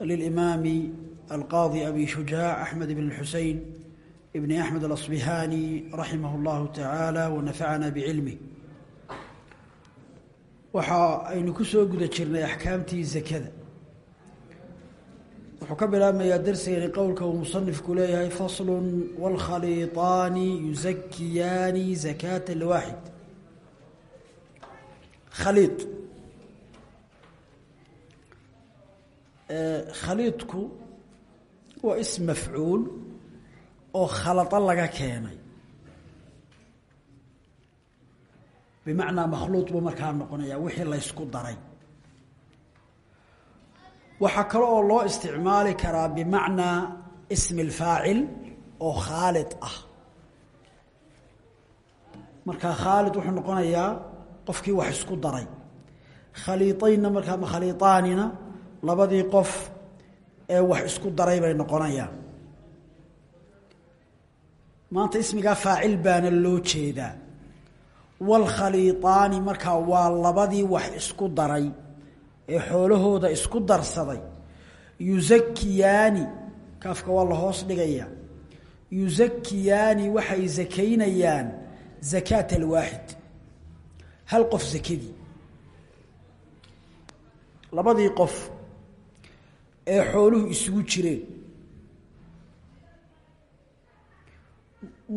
للإمام القاضي أبي شجاع أحمد بن الحسين ابن أحمد الأصبهاني رحمه الله تعالى ونفعنا بعلمه waxa aynu ku soo guda jirnay axkaamtii zakada wuxuu ka bilaabmayaa darsigani qowlka uu musanifku leeyahay faslun wاlkhaliiطaani yuzakiyaani zakaata lwaaxid khaliid khaliidku waa is mafcuul oo khalado laga keenay. Bimacnaa makhluud buu markaa noqonayaa wixii laysku daray. Waxaa kale oo loo isticmaali karaa bimacnaa ismi اlfaacil oo khaalid ah. Marka khaalid wuxuu noqonayaa qofkii wax isku daray. Khaliiaynna markaa makhaliiaanina labadii qof ee wax isku daray bay noqonayaan. Maanta ismigaa faacil baana loo jeedaa waalkhaliiطaani markaa waa labadii wax isku daray ee xoolahooda isku darsaday. Yuzakiyaani kaafka waa la hoos dhigaya. Yuzakiyaani waxay sakaynayaan zakaata alwaaxid hal qof sakadii labadii qof ee xooluhu isugu jireen.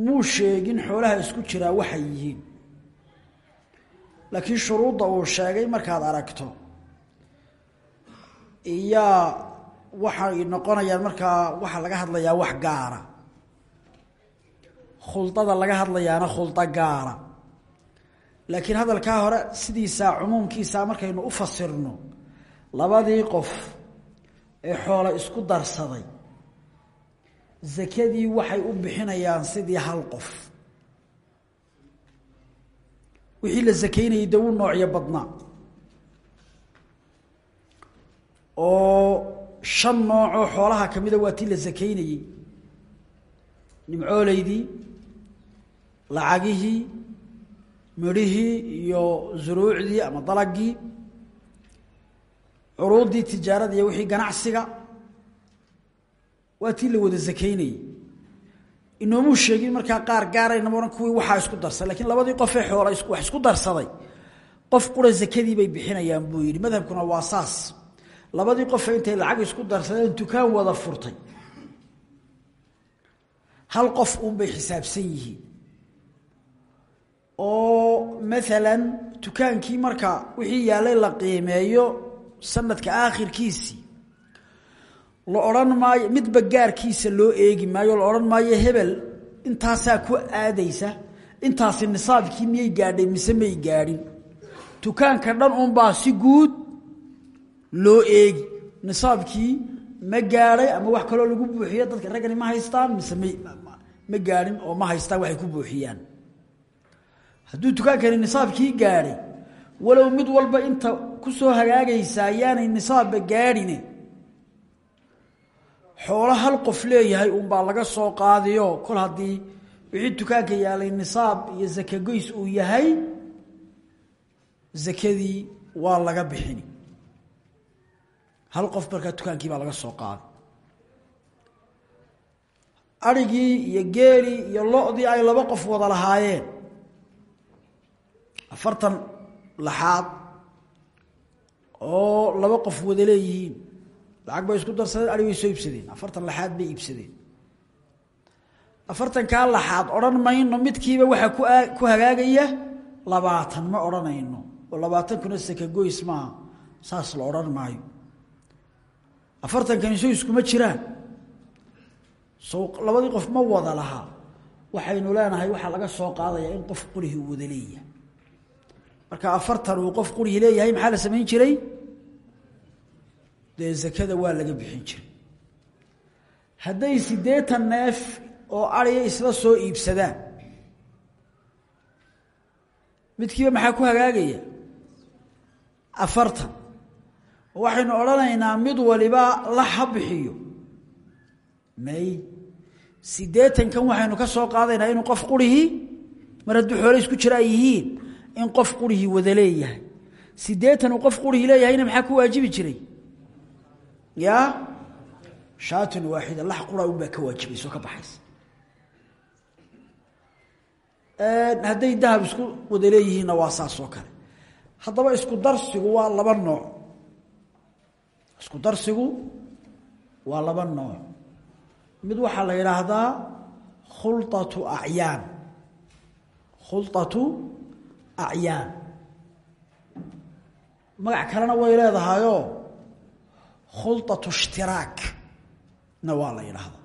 Muu sheegin xoolaha isku jiraa waxay yihiin. Laakiin shuruudda uu sheegay markaad aragto iyaa waxay noqonayaan markaa waxaa laga hadlayaa wax gaara. Khuldada laga hadlayaana khuldo gaara. Laakiin hadalkaa hore sidiisaa cumuumkiisaa markaynu u fasirno labadii qof ee xoolo isku darsaday. Sakadii waxay u bixinayaan sidii hal qof. Wixii la sakaynayay de wuu noocyo badnaa oo shan noocoo xoolaha ka mida waa tii la sakaynayey nimcooleydii lacagihii midhihii iyo zuruucdii ama dalagii curuuddii tijaarada iyo wixii ganacsiga waa tii la wada sakaynayey inoomuu sheegin markaa qaar gaaraynama ohan kuwii waxaa isku darsaday lakiin labadii qofee xoola wax isku darsaday. Qof qura sakadii bay bixinayaan buu yidhi madhabkuna waa saas. Labadii qofe intay lacag isku darsadeen dukaan wada furtay. Hal qof uunbay xisaabsan yihiin. Oo maalan dukaankii marka wixii yaallay la qiimeeyo sanadka aakhirkiisii la odhan maayo midba gaarkiisa loo eegi maayo la odhan maayo hebel intaasaa ku aadaysa intaasi nisaabkii miyay gaadhay mise may gaadhin. Dukaanka dhan unbaa si guud loo eegi. Nisaabkii ma gaadhay ama wax kaloo lagu buuxiyo dadka raggani ma haystaan mise may ma gaadhin oo ma haystaan waxay ku buuxiyaan. Hadduu dukaankani nisaabkii gaadhay walow mid walba inta ku soo hagaagaysaa yaanay nisaabba gaadhine. Xoolo hal qof leeyahay unbaa laga soo qaadiyo. Kol haddii wixii dukaanka yaalay nisaab iyo sakagoys uu yahay sakadii waa laga bixini. Hal qof markaa dukaankii baa laga soo qaaday arigii iyo geelii iyo lodii ay laba qof wada lahaayeen. Afartan laxaad oo laba qof wada leeyihiin. Lacag bay isku darsadeen ari soo iibsadeen. Afartan laxaad bay iibsadeen. Afartankaa laxaad odhan mayno midkiiba waxaa ku ku hagaagaya labaatan ma odhanayno. Oo labaatankuna sakagoys maaha saas la odhan maayo. Afartankani soo iskuma jiraan. So labadii qof ma wada lahaa. Waxaynu leenahay waxaa laga soo qaadayaa in qof qurihii u wada leeyahay marka afartan uu qof qurihii leeyahay maxaa la samayn jiray? Dee zakada waa laga bixin jiray. Hadday siddeetan neef oo ariya isla soo iibsadaan midkiiba maxaa ku hagaagaya? Afartan. Waxaynu odhanaynaa mid waliba la ha bixiyo may. Siddeetankan waxaynu ka soo qaadaynaa inuu qof qurihii mar hadduu xoole isku jira ay yihiin in qof qurihii wada leeyahay. Siddeetan uu qof qurihii leeyahayna maxaa ku waajibi jiray? Ya? Shaatun waaxida lax qura unbaa ka waajibaysa oo ka baxaysa. Hadday dahab isku wada leeyihiinna waa saas kale. Haddaba isku darsigu waa laba nooc. Isku darsigu waa laba nooc. Mid waxaa la yidhaahdaa khulطatu acyaan khulطatu acyaan magac kalena way leedahayoo khulطatu ishtiraak. Na waa la yidhaahdaa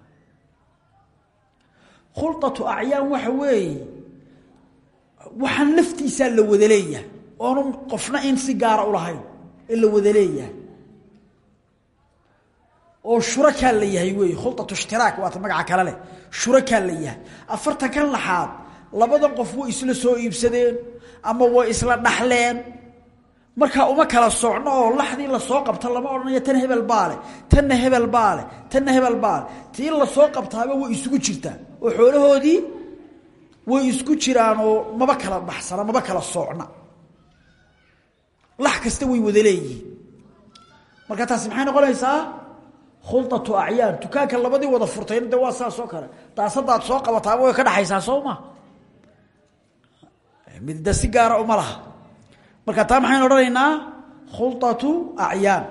khulطatu acyaan waxa weeye waxaan laftiisaa la wada leeyahay. Oonu qofna in si gaara ulahayn in la wada oo shurakaa la yahay wey khulatu ishtiraak waata magaca kale leh. Shurakaa la yahay. Afartan kan laxaad labadan qof way isla soo iibsadeen ama way isla dhaxleen. Markaa uma kala socno oo laxdii la soo qabta lama odhanayo tan hebel baale tanna hebel baale tanna hebel baale. Tii la soo qabtaaba way isugu jirtaa oo xoolahoodii way isku jiraan oo maba kala baxsana maba kala soocna. Lax kasta way wada leeyihiin. Marka taasi maxay noqonaysaa? Khulatu acyaan dukaanka labadii wada furtayna de waa saas oo kale. Daasadaad soo qabataaba way ka dhaxaysaa soo ma midda si gaara uma laha. Marka taa maxaynu odhanaynaa? Khulatu acyaan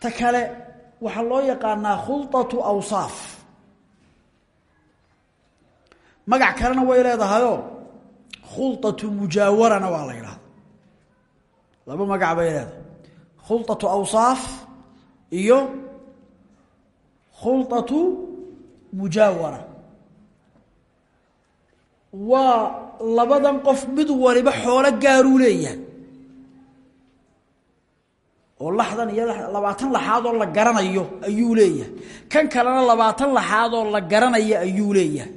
ta kale waxaa loo yaqaanaa khulatu awsaaf. Magac kalena way leedahayoo khulatu mujaawarana waa la yidhahda laba magac bay leedahay. Khulatu awsaaf iyo khulatu mujaawara waa labadan qof mid waliba xoolo gaaruu leeyahay. Oo laxdan iyo labaatan laxaadoo la garanayo ayuu leeyahay. Kan kalena labaatan laxaadoo la garanayo ayuu leeyahay.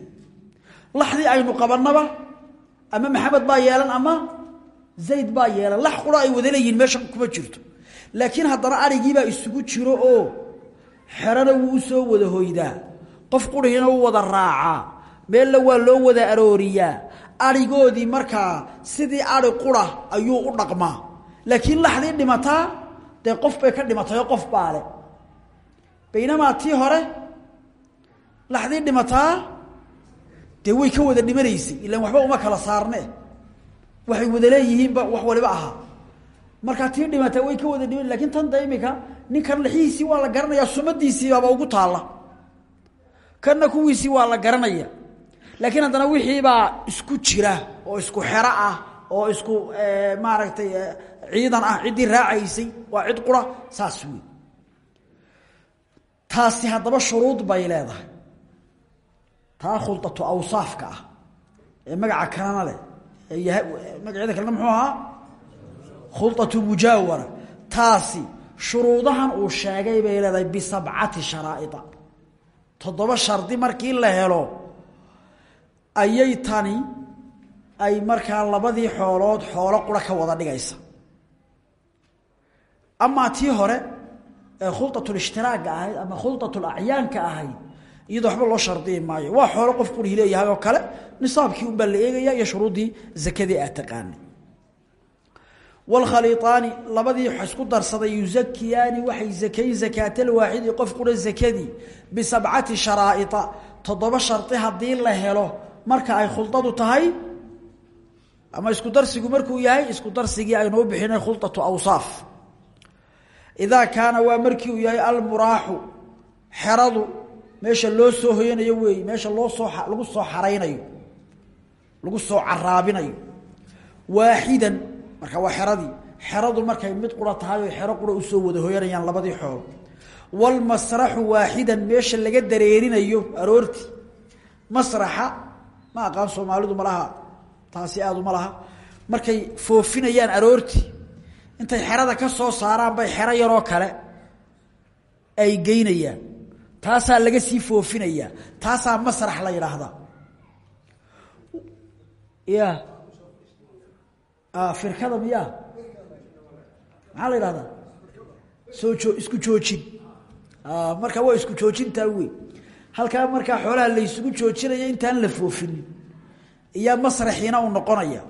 Laxdii aynu qabannaba ama maxamed baa yeelan ama zayd baa yeelan. Lax qura ay wada leeyihiin meesha kuma jirto. Laakiin haddana arigiibaa isugu jiro oo xerana wuu soo wada hoydaa. Qof qurihina u wada raacaa meella waa loo wada arooriyaa. Arigoodii markaa sidii ari qura ayuu u dhaqmaa laakiin laxdii dhimataa dee qof bay ka dhimatayoo qof baale. Baynamaa tii hore laxdii dhimataa dee way ka wada dhimanaysay. Ilaan waxba uma kala saarne. Waxay wada leeyihiinba wax waliba ahaa markaa tii dhimata way ka wada dhiman laakiin tan da imika ninkan lixihiisii waa la garanayaa sumadiisiibaaba ugu taalla. Kanna kuwiisii waa la garanaya laakiin haddana wixiibaa isku jira oo isku xero ah oo isku maaragtay ciidan ah ciddii raacaysay waa cid qura saas taasi haddaba shuruud bay leedahay. Taa khulatu awsaafka ah ee magaca kalena leh magaceeda kalena muxuu ahaa? Khulatu mujaawara. Taasi shuruudahan uu sheegay bay leedahay bisabcati sharaa'ida. Toddoba shardi markii la helo ayay tani ay markaa labadii xoolood xoolo qura ka wada dhigaysa. Amaa tii hore ee khuldatulishtiraaga ahayd ama khuldatulacyaanka ahayd iyadoo waxba loo shardiyi maayo. Waa xoolo qof qurhi leeyahay oo kale nisaabkii unbaa la eegayaa iyo shuruuddii zakadii aad taqaanay. Wاkhaliiطaani labadii isku darsaday yuzakiyaani waxay zakayn zakaatalwaaxidi qof qura zakadii bisabcati sharaaia toddoba shari haddii la helo marka ay khuladu tahay ama isku darsigu markuu yahay isku darsigii aynuu bixinay khulatu awsaaf. Idaa kaana waa markii uu yahay almuraaxu xeradu meesha loo soo hoyanayo weeye meesha loo soo lagu soo xaraynayo lagu soo caraabinayo waaxidan marka waa xeradii xeradu markay mid qura tahay oo xero qura u soo wada hoyanayaan labadii xoolo wlmasraxu waaxidan meesha laga dareerinayo aroortii masraxa ma aqaan soomaalidu malaha taasi aad uma laha. Markay foofinayaan aroortii intay xerada ka soo saaraan bay xero yaroo kale ay geynayaan. Taasaa laga sii foofinayaa. Taasaa masrax la yidhaahdaa. Ya firkada miyaa maxaa la soo joo isku joojin. Markaa waa isku joojintaa wey halkaa markaa xoolaha laysugu joojinaya intaan la foofinin iyaa masraxiina uu noqonaya.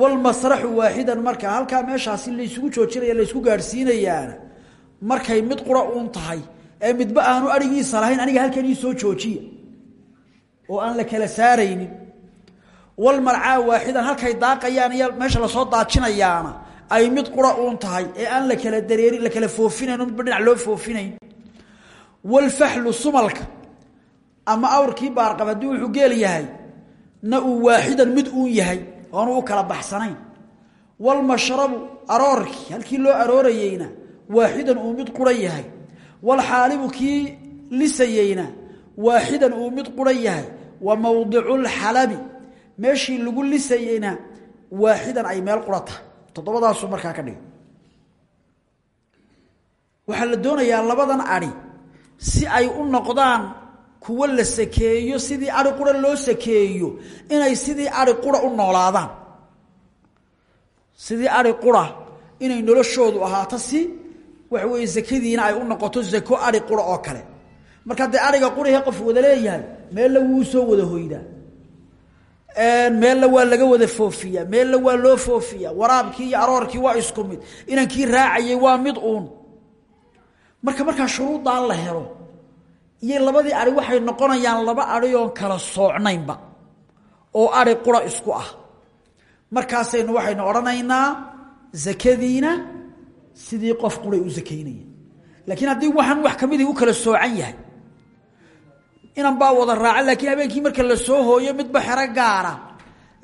Walmasraxu waaxidan markaa halkaa meeshaasi laysugu joojinaya laysku gaadhsiinayaana markay mid qura uun tahay ee midba aanu arigiisa lahayn aniga halkan ii soo joojiya. Oo aan la kala saaraynin. Walmarcaa waaxidan halkay daaqayaan iyo meesha la soo daajinayaana ay mid qura uun tahay ee aan la kala dareerin la kala foofinayn oo midba dhinac loo foofinayn. Walfaxlu sumalka ama awrkii baarqab haddii wuxuu geel yahay na uu waaxidan mid uun yahay oonu u kala baxsanayn. Walmashrabu aroorkii halkii loo aroorayeyna waaxidan uu mid qura yahay. Walxaalibu kii lisayeyna waaxidan uu mid qura yahay. Wa mawdiculxalabi meeshii lagu lisayeyna waaxidan ay meel qura tahay markaa ka dhigay. Waxaa la doonayaa labadan adhi si ay u noqdaan kuwo la sakeeyo sidii ari qura loo sakeeyo inay sidii ari qura u noolaadaan. Sidii ari inay noloshoodu ahaato si waxa weeye zakadiina ay u noqoto zako ari oo kale. Marka dee ariga qurihii qof wada leeyahay meella wuu soo wada hoydaa. Meella waa laga wada foofiyaa meella waa loo foofiyaa waraabkii iyo aroorkii waa isku mid inankii raacayay waa mid uun. Marka markaa shuruuddaa la helo iyo labadii ari waxay noqonayaan laba ari oon kala soocnaynba oo ari qura isku ah. Markaasaynu waxaynu odhanaynaa zakadiina sidii qof quray u sakaynaya laakiin haddii waxaan wax kamidii u kala soocan yahay inan baa wada raaca laakiin habeenkii marka la soo hooyo midba xero gaara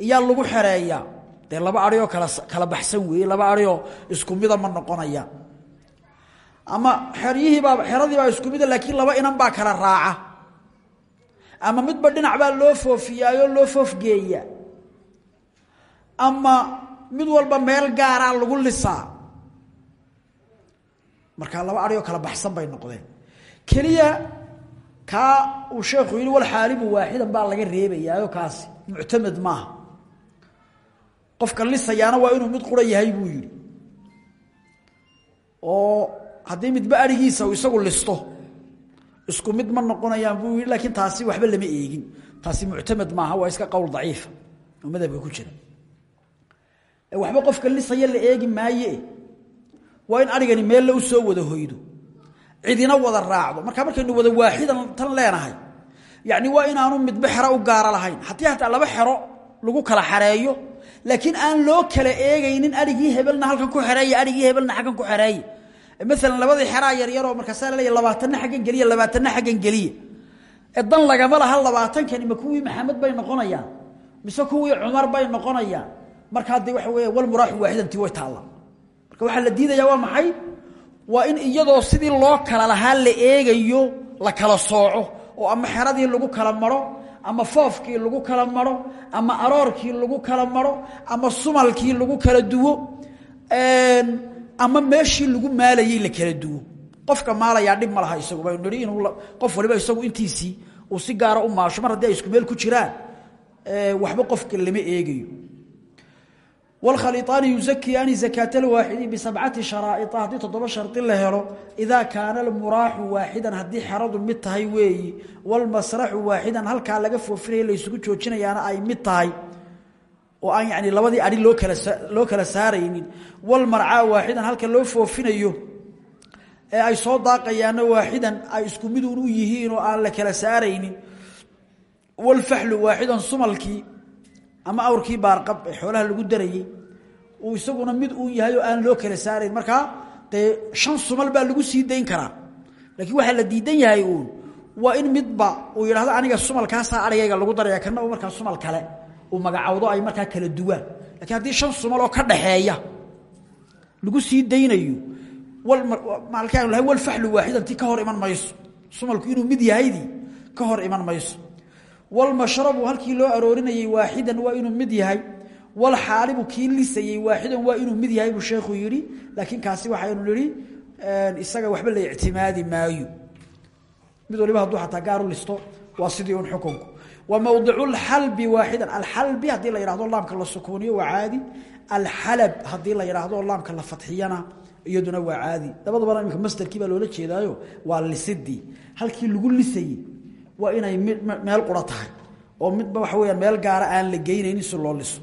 iyaa lagu xereeyaa. Dee laba ari oo kala kala baxsan weeye laba ari oo isku mida ma noqonaya ama xeryihiibaa xeradiibaa isku mida laakiin laba inan baa kala raaca. Ama midba dhinac baa loo foofiyaayoo loo foofgeeya. Ama mid walba meel gaaraa lagu lisaa. Markaa laba ari oo kala baxsan bay noqdeen. Keliya kaa uu sheekhu yihi walxaalibu waaxidan baa laga reebayaayo kaasi. Muctamed maaha. Qofka lisayaana waa inuu mid qura yahay buu yihi oo haddii midba arigiisa uu isagu listo isku mid ma noqonayaan buu laakiin taasi waxba lama eegin. Taasi muctamed maaha waa iska qowl daciifa oo madhabka ku jira. Waxba qofka lisaya la eegi maaye. Waa in arigani meel la u soo wada hoydo. Cidina wada raacdo. Markaa markaynu wada waaxidan tan leenahay yani waa inaanu midba xero u gaaro lahayn. Haddii hataa laba xero lagu kala xareeyo laakiin aan loo kala eegaynin arigii hebelna halkan ku xereeye arigii hebelna aggan ku xereeye maalan labadii xeraa yaryaroo markaasaa laleeya labaatanna aggan geliya labaatanna aggan geliya. Ee dan lagama laha labaatankani ma kuwii maxamed bay noqonayaan mise kuwii cumar bay noqonayaan. Markaa de waxa wey walmuraaxu waaxidantii way taalla marka waxaa la diidaya waa maxay? Waa in iyadoo sidii loo kala lahaa la eegayo la kala sooco oo ama xeradii lagu kala maro ama foofkii lagu kala maro ama aroorkii lagu kala maro ama sumalkii lagu kala ama meeshii lagu maalayey la kala duwo qofka maalayaa dhib ma laha isagu baynu nihi inuu qof waliba isagu intiisii uu si gaara u maasho mar haddii ay isku meel ku jiraan waxba qofka lama eegayo wاlkhaliطaani yuزakiyaani زakaaة اlwaaxidi bisabcati sharaaئiطa haddii toddoba shardi la helo idaa kaana almuraaxu waaxidan haddii xeradu mid tahay weeyi wاlmasraxu waaxidan halkaa laga foofinaya laysugu joojinayaana ay mid tahay oo aan yani labadii ari loo kala loo kala saaraynin. Wاlmarcaa waaxidan halka loo foofinayo ee ay soo daaqayaana waaxidan ay isku midun u yihiin oo aan la kala saaraynin. Wاlfaxlu waaxidan sumalkii ama awrkii baarqab xoolaha lagu darayey uu isaguna mid uu yahay oo aan loo kala saarayn. Markaa dee shan sumal baa lagu sii dayn karaa. Laakiin waxaa la diidan yahay uun waa in midba uu yidhahdo aniga sumalkaasaa arigayga lagu daraya kana markaa sumal kale uu magacowdo ay markaa kala duwaan. Lakiin haddii shan sumal oo ka dhaxeeya lagu sii daynayo maalkaan lahay walfaxlu waaxidantii ka hor iman mayso. Sumalku inuu mid yahaydii ka hor iman mayso. Wlmashrabu halkii loo aroorinayey waaxidan waa inuu mid yahay. Walxaalibu kii lisayey waaxidan waa inuu mid yahay buu sheekhu yidhi. Laakiin kaasi waxaynu nihi isaga waxba la ictimaadi maayo. Mid waliba hadduu xataa gaar u listo waa sidii un xukunku wa mawdicu lxalbi waaxidan alxalbi haddii la yidhahdo laamka la sukuuniyo waa caadi. Alxalab haddii la yidhaahdo laamka la fadxiyana iyaduna waa caadi. Labadabana imika masderkii baa loola jeedaayo waa halkii lagu lisayey waa inay meel qura tahay oo midba waxa weyaan meel gaara aan la geynaynin si loo liso.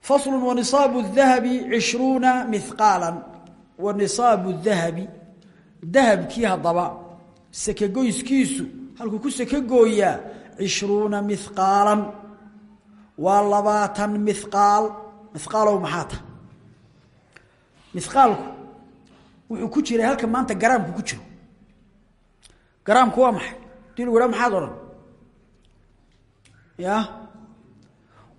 Faslu wanisaabu dahabi cishruuna mihqaala wa nisaabu dahabi dahabkii haddaba sekegoyskiisu halkuu ku sekegooyaa cishruuna mihqaalan waa labaatan mihqaal mihqaalow maxaa ta? Mihqaalku wuxuu ku jiray halka maanta garaamku ku jiro. Garaamku waa maxay? Hadii lagu haha maxaad odhan? Ya?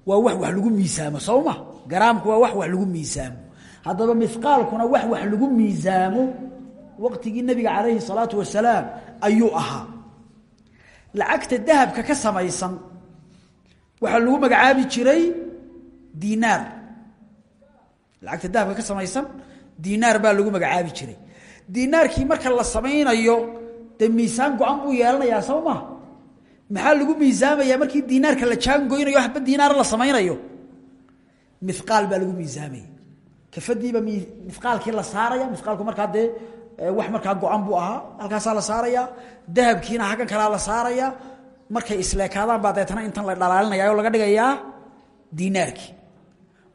Waa wax wax lagu miisaamo soo ma garaamku waa wax wax lagu miisaamo. Haddaba mihqaalkuna wax wax lagu miisaamo waqtigii nabiga calayhi salaatu wasalaam ayuu ahaa lacagta dahabka ka samaysan. Waxaa lagu magacaabi jiray dinaar lacagta dahabka ka samaysan dinaar baa lagu magacaabi jiray. Dinaarkii marka la samaynayo dee miisaan go-an buu yeelanayaa soo ma maxaa lagu miisaamaya markii dinaarka la jaangoynayo waxba dinaar la samaynayo? Miqaal baa lagu miisaamaya. Kafadiiba miqaalkii la saaraya miqaalku markaa dee wax markaa go-an buu ahaa. Halkaasaa la saaraya. Dahabkiina haggan kalaa la saaraya. Markay isleekaadaan baa deetana intan la dhalaalinaya oo laga dhigayaa dinaarkii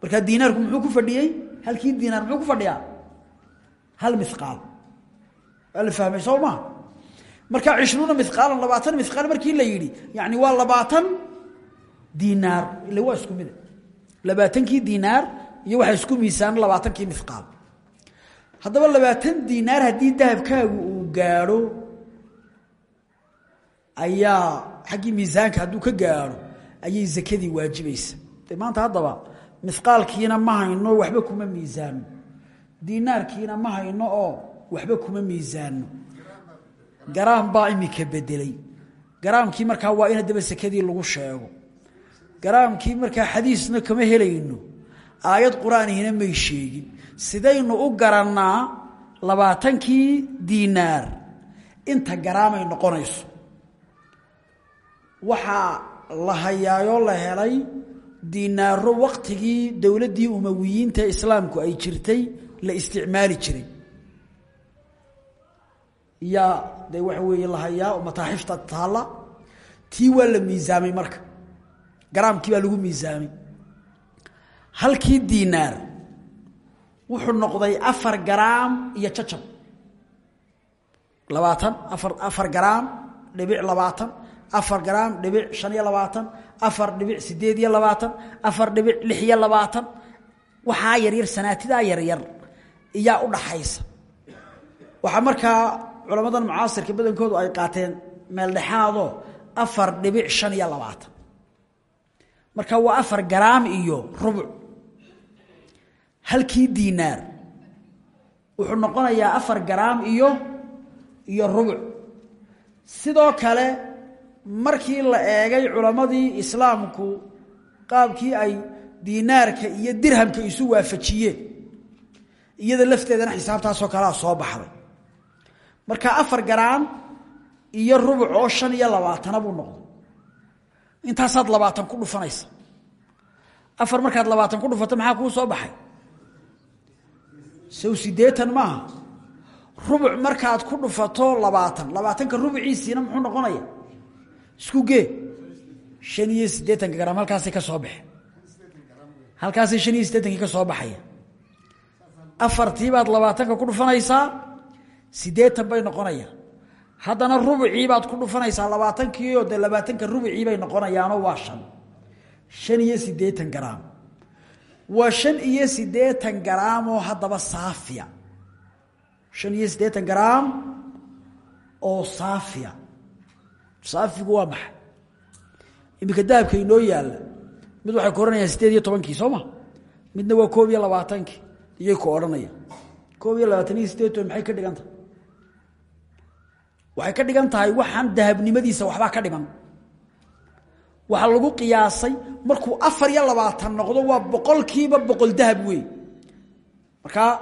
markaa dinaarku muxuu ku fadhiyey? Halkii dinaar muxuu ku fadhiyaa? Hal miqaal. Waa la fahmay soo maa markaa cishruuna miqaalan labaatan miqaal markii la yidhi. Yani waa labaatan dinaar ila waa isku mida labaatankii dinaar iyo waxaa isku miisaaman labaatankii miqaal haddaba labaatan dinaar haddii dahabkaagu uu gaadho ayaa xaggii miisaanka hadduu ka gaadho ayay zakadii waajibaysa. De maanta haddaba miqaalkiina ma hayno waxba kuma miisaano dinaarkiina ma hayno oo waxba kuma miisaano garaam baa imika bedelay garaamkii markaa waa in haddaba sekadii lagu sheego. Garaamkii markaa xadiisna kama helayno. Aayad qur'aanihina may sheegin sidaynu u garannaa labaatankii dinaar inta garaamay noqonayso. Waxaa la hayaayoo la helay dinaaro waqtigii dowladdii umawiyiinta islaamku ay jirtay la isticmaali jiray. Yaa de waxa weeye la hayaa oo mataaxifta taalla. Tii waa la miisaamay marka. Garaamkii baa lagu miisaamay. Halkii dinaar wuxuu noqday afar garaam iyo jacab labaatan afar afar garaam dhibic labaatan afar garaam dhibic shan iyo labaatan afar dhibic sideed iyo labaatan afar dhibic lix iyo labaatan. Waxaa yaryar sanaatidaa yaryar iyaa u dhaxaysa. Waxaa markaa culamadan mucaasirka badankoodu ay qaateen meel dhexaadoo afar dhibic shan iyo labaatan. Marka waa afar garaam iyo rubuc halkii dinaar wuxuu noqonayaa afar garaam iyo iyo rubuc. Sidoo kale markii la eegay culammadii islaamku qaabkii ay dinaarka iyo dirhamka isu waafajiyeen iyada lafteedana xisaabtaasoo kalea soo baxday. Marka afar garaam iyo rubuc oo shan iyo labaatana buu noqday. Intaasaad labaatan ku dhufanaysa. Afar markaad labaatan ku dhufato maxaa kuu soo baxay sow sideetan maaha rubuc markaad ku dhufato labaatan. Labaatanka rubuciisiina muxuu noqonaya? Isku gee. Shan iyo siddeetanka garaam halkaasay ka soo baxeen. Halkaasay shan iyo siddeetankii ka soo baxaya afartii baad labaatanka ku dhufanaysaa siddeetan bay noqonayaan. Haddana rubucii baad ku dhufanaysaa labaatankii oo dee labaatanka rubucii bay noqonayaanoo waa shan. Shan iyo siddeetan garaam waa shan iyo siddeetan garaam oo haddaba saafiya shan iyo siddeetan garaam oo saafiya saafigu waa maxay? Iminka dahabka inoo yaalla mid waxay ku odhanayaan siddeed iyo tobankii soo ma? Midna waa koob iyo labaatankii iyay ku odhanayaan koob iyo labaatan iyo siddeed toban ka dhigan tahay? Waxay ka ka dhiman waxaa lagu qiyaasay markuu afar iyo labaatan noqdo waa boqolkiiba boqol dahab wey markaa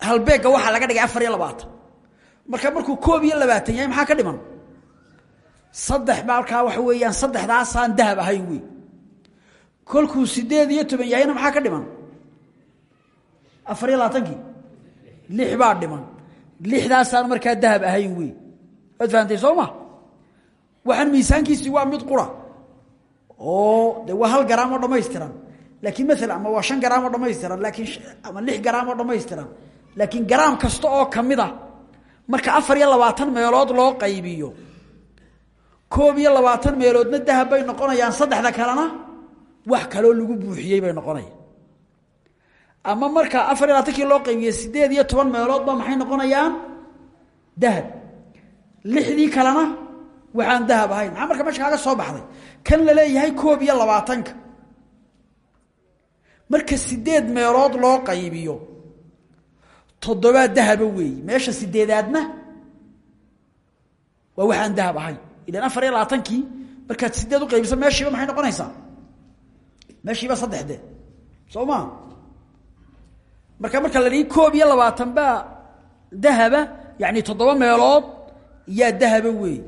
halbeegga waxaa laga dhigay afar iyo labaatan. Marka markuu koob iyo labaatan yahay maxaa ka dhiman? Saddex markaa waxa weeyaan saddexdaasaan dahab ahayn wey kolkuu sideed iyo maxaa ka dhiman? Afar iyo labaatankii lix baa dhiman. Lixdaasaan markaa dahab ahayn wey waad soo ma? Waxaan miisaankiisii waa mid qura oo de waa hal garaam oo dhamaystiran. Laakiin maala ama waa shan garaam oo dhamaystiran laakiin ama lix garaam oo dhamaystiran. Laakiin garaam kasta oo ka mid a marka afar iyo labaatan meelood loo qaybiyo koob iyo labaatan meeloodna dahab bay noqonayaan saddexda kalena wax kaloo lagu buuxiyey bay noqonayaan. Ama marka afar iyo labaatankii loo qaybiye sideed iyo toban meeloodba maxay noqonayaan? Dahab. Lixdii kalena waxaan dahab ahayn. Maxaa marka meesha kaaga soo baxday? Kan la leeyahay koob iyo labaatanka. Marka sideed meelood loo qaybiyo toddobaa dahaba weeyi. Meesha sideedaadna waa waxaan dahab ahayn. Ilan afar iyo labaatankii markaad sideed u qaybiso meeshiiba maxay noqonaysaa? Meeshiiba saddexde. Soo maa marka marka la dhihi koob iyo labaatan baa dahaba yacni toddoba meelood yaa dahaba weey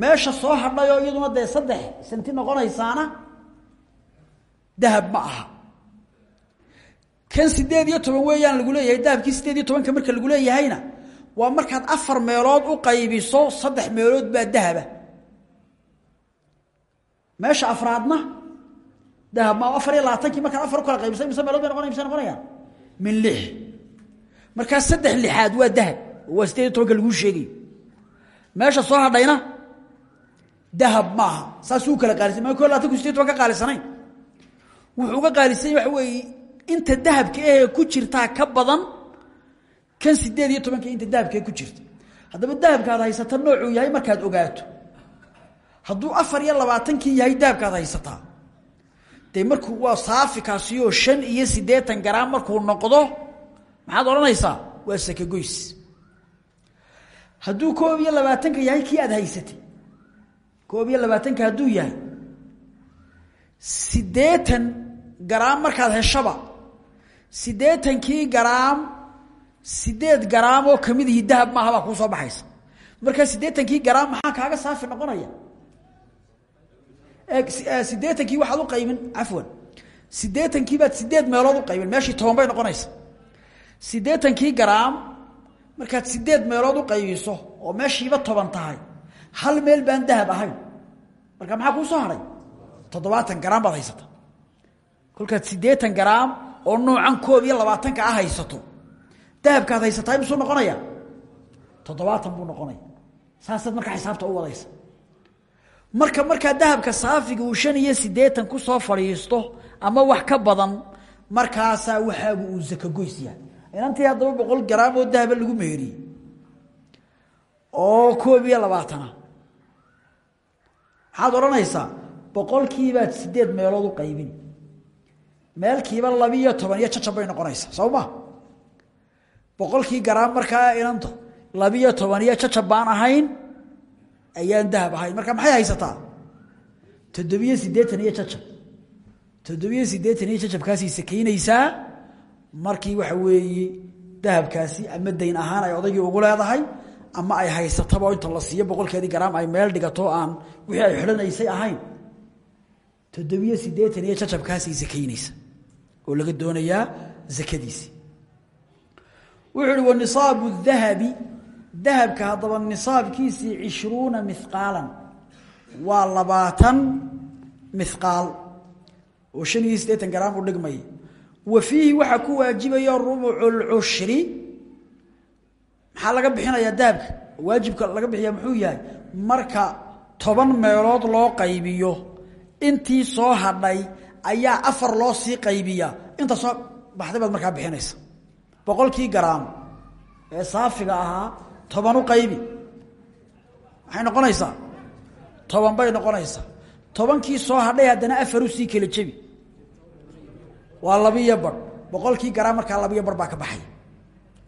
meesha soo hadhayoo iyaduna dee saddex santi noqonaysaana dahab ma aha. Kan sideed iyo toban weeyaan lagu leeyahay dahabkii sideed iyo marka lagu leeyahayna waa markaad afar meelood u qaybiso saddex meelood baa dahaba. Meesha afraadna dahab ma afar iyo labaatankii markaad afar kala qaybisay mise meelood bay noqonay mise min lix. Markaa saddex lixaad waa dahab. Waa sideed iyo tobanka laguu sheegayo. Soo hadhayna dahab maaha. Saasuu kala qaalisan ma ko labatanku sideed toban ka qaalisanayn? Wuxuu uga qaalisan waxa weeye inta dahabka ahee ku jirtaa ka badan kan sideed iyo tobanka inta ku jirta. Haddaba dahabkaad haysata noocuu yahay markaad ogaato. Hadduu afar iyo labaatankii yahay dahabkaad haysataa. Dee markuu waa saafikaasioo shan iyo siddeetan garaam markuu noqdo maxaad odhanaysaa? Waa sakagoys. Hadduu koob iyo labaatanka yahay kii aad haysatay koob iyo labaatanka hadduu yahay siddeetan garaam markaad heshaba siddeetankii garaam sideed garaam oo ka mid ihi dahab maaha baa kuu soo baxaysa. Markaa siddeetankii garaam maxaa kaaga saafi noqonaya? Siddeetankii waxaad u qaybin cafwan. Siddeetankii baad sideed meelood u qaybin meeshii toban bay noqonaysa. Siddeetankii garaam markaad sideed meelood u qaybiso oo meeshiiba toban tahay hal meel baan dahab ahayn. Marka maxaa kuu soo haray? Toddobaatan garaam baad haysata kolkaad siddeetan garaam oo noocan koob iyo labaatanka ah haysato. Dahabkaad haysatahay musuu noqonaya? Toddobaatan buu noqonaya. Saasaad markaa xisaabta u wadaysa. Marka markaa dahabka saafiga uu shan iyo siddeetan ku soo fadhiisto ama wax ka badan markaasaa waxaagu uu sakagoys yahay inantii haddaba boqol garaam oo dahaba lagu meheriyey oo koob iyo labaatana. Maxaad odhanaysaa boqolkiibaad sideed meelood u qaybin. Meelkiiba labiiyo toban iyo jajab bay noqonaysaa soo ma? Boqolkii garaam markaa inanto labiiyo toban iyo jajab baan ahayn ayaan dahab ahayn. Marka maxay haysataa? Toddobiyo siddeetan iyo jajab toddobiyo siddeetan iyo jajabkaasay sakaynaysaa markii waxa weeye dahabkaasi ama dayn ahaan ay odaygii ugu leedahay ama ay haysataba inta la siiyo boqolkeedii garaam ay meel dhigato aan wixii ay xidhanaysay ahayn. Toddobiyo siddeetan iyo jajabkaasay sakaynaysa oo laga doonayaa zakadiisi. Wuxuu uhi wanisaabu dahabi dahabka haddaba nisaabkiisii cishruuna mihqaalan waa labaatan mihqaal oo shan iyo siddeetan garaam u dhigmaya wa fiihi waxaa ku waajibaya rubucu lcushri maxaa laga bixinayaa dahabka waajibka laga bixiya muxuu yahay marka toban meelood loo qaybiyo intii soo hadhay ayaa afar loo sii qaybiyaa inta soo baxday baad markaa bixinaysa. Boqolkii garaam ee saafiga ahaa toban u qaybi. Maxay noqonaysaa? Toban bay noqonaysaa. Tobankii soo hadhay haddana afar u sii kala jebi. Waa labiyo bar. Boqolkii garaam markaa labiyo bar baa ka baxay.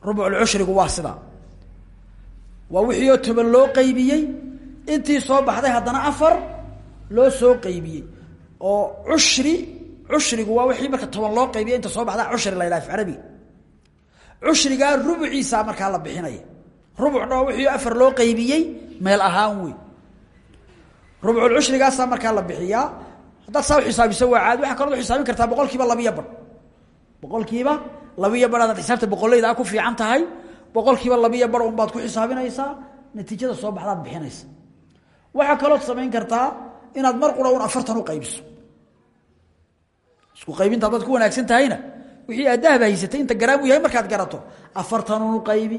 Rubuculcushrigu waa sidaa waa wixii oo toban loo qaybiyey. Intii soo baxday haddana afar loo soo qaybiyey. Oo cushri cushrigu waa wixii marka toban loo qaybiya inta soo baxda cushri la yidhaha af carabiga cushrigaa rubuciisaa markaa la bixinaya rubucna wixii afar loo qaybiyey. Meel ahaan wey rubuculcushrigaasaa markaa la bixiyaa. Haddaad saa uxisaabiso waa caadi. Waxaa kaloo xisaabin kartaa boqol kiiba labiyo bar boqol xisaabta boqoleyda ku fiican tahay boqol kiiba labiyo bar baad ku xisaabinaysaa natiijada soo baxdaad bixinaysa waxaa kalood samayn kartaa inaad mar qura afartan u qaybiso isku qaybinta haddaad ku wanaagsan tahayna wixii aad dahab haysatay inta garaam u yahay markaad garato afartan unu qaybi.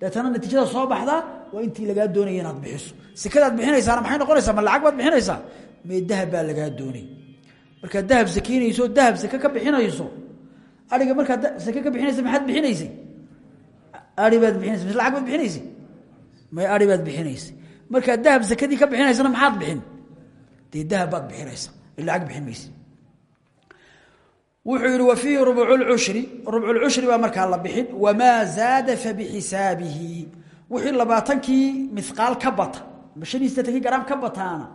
Deetana natiijada soo baxdaa waa intii lagaa doonaya inaad bixiso. Sekadaad bixinaysaana maxay noqonaysaa? Ma lacag baad bixinaysaa? Mee dahab baa lagaa doonay. Markaad dahab sakeynayso dahab sake ka bixinayso aiga markaad sake ka bixinaysa maxaad bixinaysay ai baad bixinaysa mise lacag baad bixinaysay may ai baad bixinaysay markaad dahab sakadii ka bixinaysana maxaad bixin? Dee dahab baad bixinaysa. Lacag bixin mayse wuxuu yihi wa fiihi rubculcushri rubculcushri baa markaa la bixin. Wamaa zaada fabixisaabihi wixii labaatankii miqaal ka bata. Shan iyo sideetankii garaam ka bataana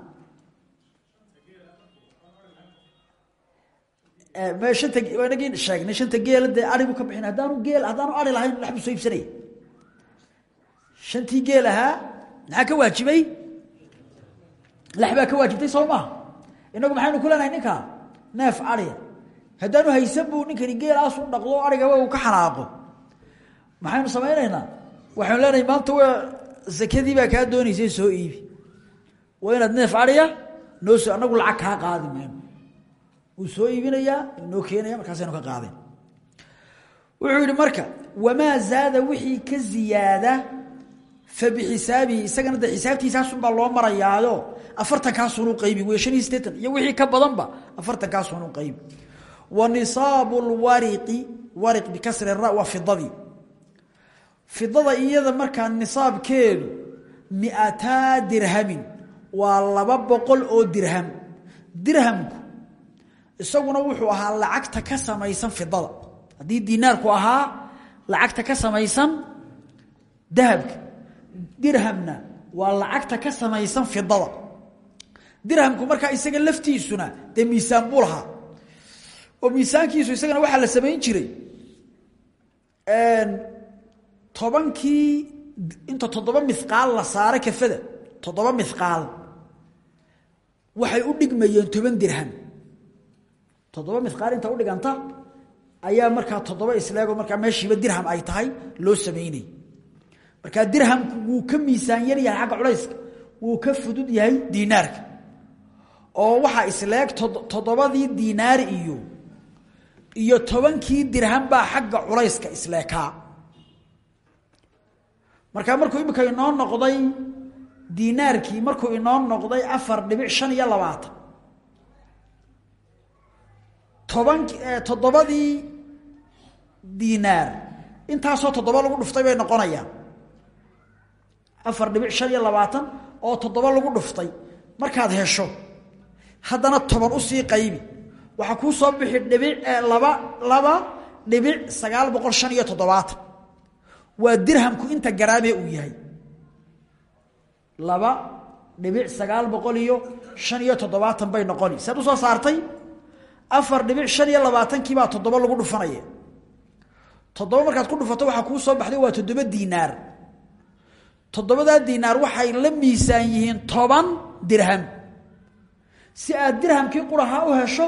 anta sheegnay shanta geela dee arigu ka bixin haddaanu geel haddaanu ari lahayn waxbuu soo iibsanaya shantii geel ahaa maxaa waajibay? Lax ka waajibtay soo inagu maxaynu ku leenahay neef ariya haddaanu haysan buu ninkani geelaasu dhaqdo arigaba uu ka xanaaqo. Maxaynu samaynaynaa? Waxaynu leenahay maanta waa sakadii baa kaa doonaysay soo iibi. Waa inaad neef ariya noo anagu lacag kaa qaadi mayno wuu soo iibinayaa noo keenaya markaasaynu ka qaadeen wuxuu yihi marka wamaa zaada wixii ka ziyaada fa bixisaabihi isagana de xisaabtiisaasunbaa loo marayaayo afartankaasunu qaybi wey shan iyo sideetan iyo wixii ka badanba afartankaasunu qaybi. Wa nisaabu lwariqi wariq bikasri ra waa fidadii fidada iyada markaa nisaabkeedu miataa dirhamin waa laba boqol oo dirham. Dirhamku isaguna wuxuu ahaa lacagta ka samaysan fidada. Haddii dinaarku ahaa lacagta ka samaysan dahabka. Dirhamna waa lacagta ka samaysan fidada. Dirhamku markaa isaga laftiisuna dee miisaan buu oo miisaankiisu isagana waxaa la samayn jiray. Tobankii inta toddoba miqaal la saaro kafada toddoba miqaal waxay u dhigmayeen toban dirham toddoba miqaal inta udhiganta ayaa markaa toddoba isleego markaa meeshiiba dirham ay tahay loo samaynay markaa dirhamku wuu ka miisaan yar yahay xagga culayska wuu ka fudud yahay diinaarka. Oo waxaa isleeg toddobadii diinaar iyo iyo tobankii dirham baa xagga culayska isleekaa. Markaa markuu imika inoo noqday diinaarkii markuu inoo noqday afar dhibic shan iyo labaatan toban toddobadii diinaar intaasoo toddoba lagu dhuftay bay noqonayaan. Afar dhibic shan iyo labaatan oo toddoba lagu dhuftay. Markaad hesho haddana toban u sii qaybi. Waxaa kuu soo bixi dhibic laba laba dhibic sagaal boqol shan iyo toddobaatan. Waa dirhamku inta garaamee uu yahay. Laba dhibic sagaal boqol iyo shan iyo toddobaatan bay noqoni. Sead u soo saartay afar dhibic shan iyo labaatankii baa toddoba lagu dhufanaya toddoba markaad ku dhufato waxaa kuu soo baxday waa toddoba diinaar. Toddobadaa diinaar waxay la miisaan yihiin toban dirham. Si aad dirhamkii qurahaa u hesho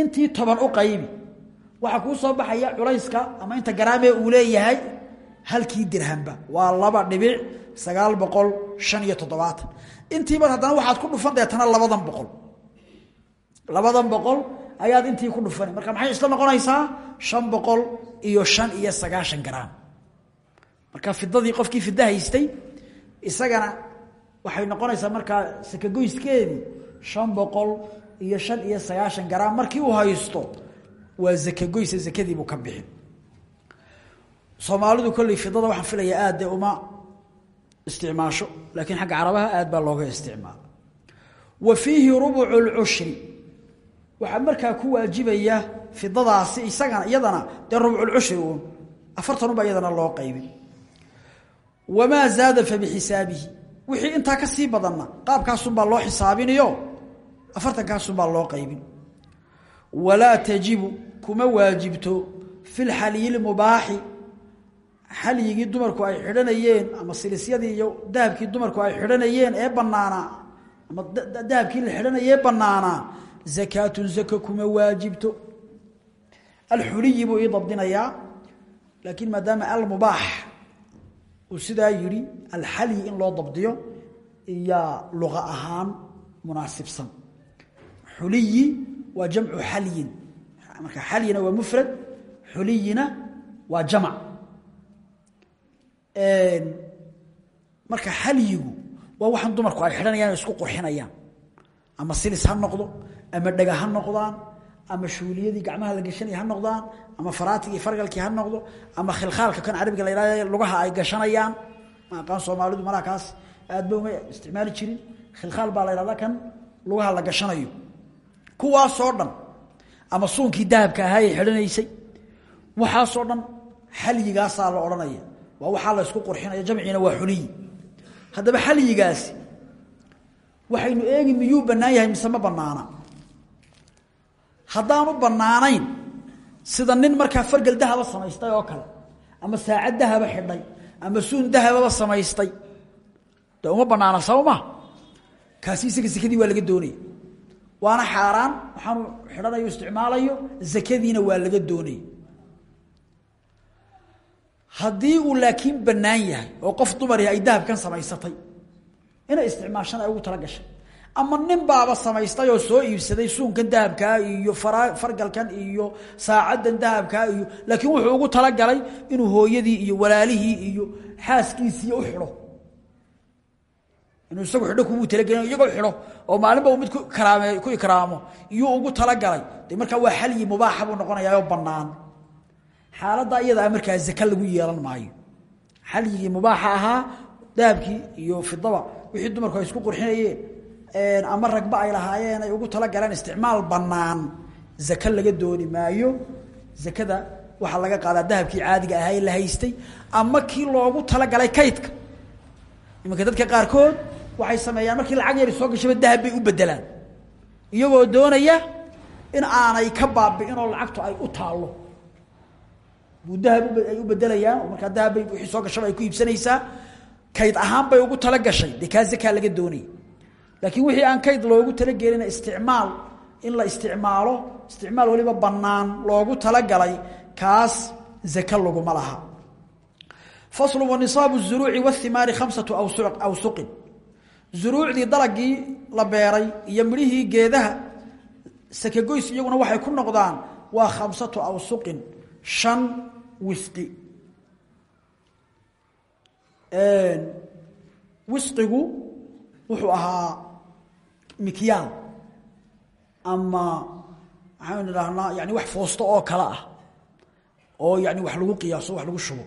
intii toban u qaybi. Waxaa kuu soo baxaya culayska ama inta garaamee uu leeyahay halkii dirhamba. Waa laba dhibic sagaal boqol shan iyo toddobaatan. Intiiba haddana waxaad ku dhufan deetana labadan boqol. Labadan boqol ayaad intii ku dhufan marka maxay isla noqonaysaa? Shan boqol iyo shan iyo sagaashan garaam. Marka fidadii qofkii fida haystay isagana waxay noqonaysaa markaa sakagoyskeedii shan boqol iyo shan iyo sagaashan garaam. Markii uu haysto waa zakagoysa zakadiibuu ka bixin. Soomaalidu kolley fidada waxaan filaya aad dee uma isticmaasho laakiin xagga carabaha aad baa looga isticmaala. Wa fiihi rubucu lcushri waxaa markaa ku waajibaya fidadaasi isagana iyadana dee rubculcushri uun afartanunbaa iyadana loo qaybin. Wamaa zaada fa bixisaabihi wixii intaa ka sii badanna qaabkaasunbaa loo xisaabinayo afartankaasunbaa loo qaybin. Walaa tajibu kuma waajibto fi lxaliyi mubaaxi. Xalyigii dumarku ay xidhanayeen ama silisyadii iyo dahabkii dumarku ay xidhanayeen ee banaanaa ama dahabkii la xidhanayee banaanaa zakaatun zako kuma waajibto alxuliyi buu ii dabdinayaa laakiin maadaama almubaax sidaa yidhi alxalyi in loo dabdiyo iyaa luqa ahaan munaasibsan xuliyi waa jamcu xalyin marka xalyina waa mufrad xuliyina waa jamac marka xalyigu waa waxaan dumarku ay xidhanayaan isku qurxinayaan ama silis ha noqdo ama dhega ha noqdaan ama shuuliyadii gacmaha la gashanaya ha noqdaan ama faraatigii fargalkii ha noqdo ama khilkhaalka kan carabiga la yidhahdo lugaha ay gashanayaan. Ma aqaan soomaalidu malaa kaas aad ba uma jirin. Khilkhaal baa la yidhahdaa kan lugaha la gashanayo. Kuwaasoo dhan ama suunkii dahabka ahaa ay xidhanaysay waxaasoo dhan xalyigaasaa la odhanaya. Waa waxaa la isku qurxinaya jamciina waa xuliyi haddaba xalyigaasi waxaynu eegi miyuu bannaan yahay mise ma bannaana haddaanu bannaanayn sida nin markaa fargal dahaba samaystay oo kale ama saacad dahaba xidhay ama suun dahababa samaystay de uma bannaana sawma kaasi isaga sekadii waa laga doonaya waana xaaraan waxaanu xidhanayo isticmaalayo zakadiina waa laga doonaya haddii uu laakiin bannaan yahay oo qof dumari ay dahabkan samaysatay inay isticmaashana ay ugu tala gashay ama nin baaba samaystay oo soo iibsaday suunkan dahabkaa iyo fargalkan iyo saacaddan dahabkaa iyo laakiin wuxuu ugu talagalay inuu hooyadii iyo walaalihii iyo xaaskiisii u xidho. Inuu isagu xidho kumuu talagelin iyagoo xidho oo maalinba mid karaame ku ikraamo iyuu ugu talagalay. De markaa waa xalyi mubaaxa buu noqonayaa oo bannaan. Xaaladda iyadaa markaa zaka lagu yeelan maayo. Xalyigii mubaaxa ahaa dahabkii iyo fidaba wixii dumarku isku qurxinayeen ama ragba ay lahaayeen ay ugu talagaleen isticmaal bannaan. Zaka laga dooni maayo. Zakada waxaa laga qaadaa dahabkii caadiga ahaa ee la haystay. Ama kii loogu talagalay kaydka. Imanka dadka qaarkood waxay sameeyaan markii lacag yari soo gashaba dahab bay u bedelaan iyagoo doonaya in aanay ka baabi'inoo lacagtu ay u taallo. Buu dahab ay u bedelayaan oo dahab bay soo gashaba ay ku iibsanaysaa. Kayd ahaan bay ugu tala gashay. Dee kaa laga doonaya laakiin wixii aan kayd loogu talagelina isticmaal in la isticmaalo isticmaal waliba banaan loogu talagalay kaas zake laguma laha. Faslu wanisaabu zuruuci waimaari khamsatu awsuqin. Zuruucdii dalagii la beeray iyo midhihii geedaha sakegoys iyaguna waxay ku noqdaan waa khamsatu awsuqin shan wisqi. Wisqigu wuxuu ahaa mikyaal ama maxaanu idhaahnaa yani wax foosto oo kale ah. Oo yani wax lagu qiyaaso wax lagu shubo.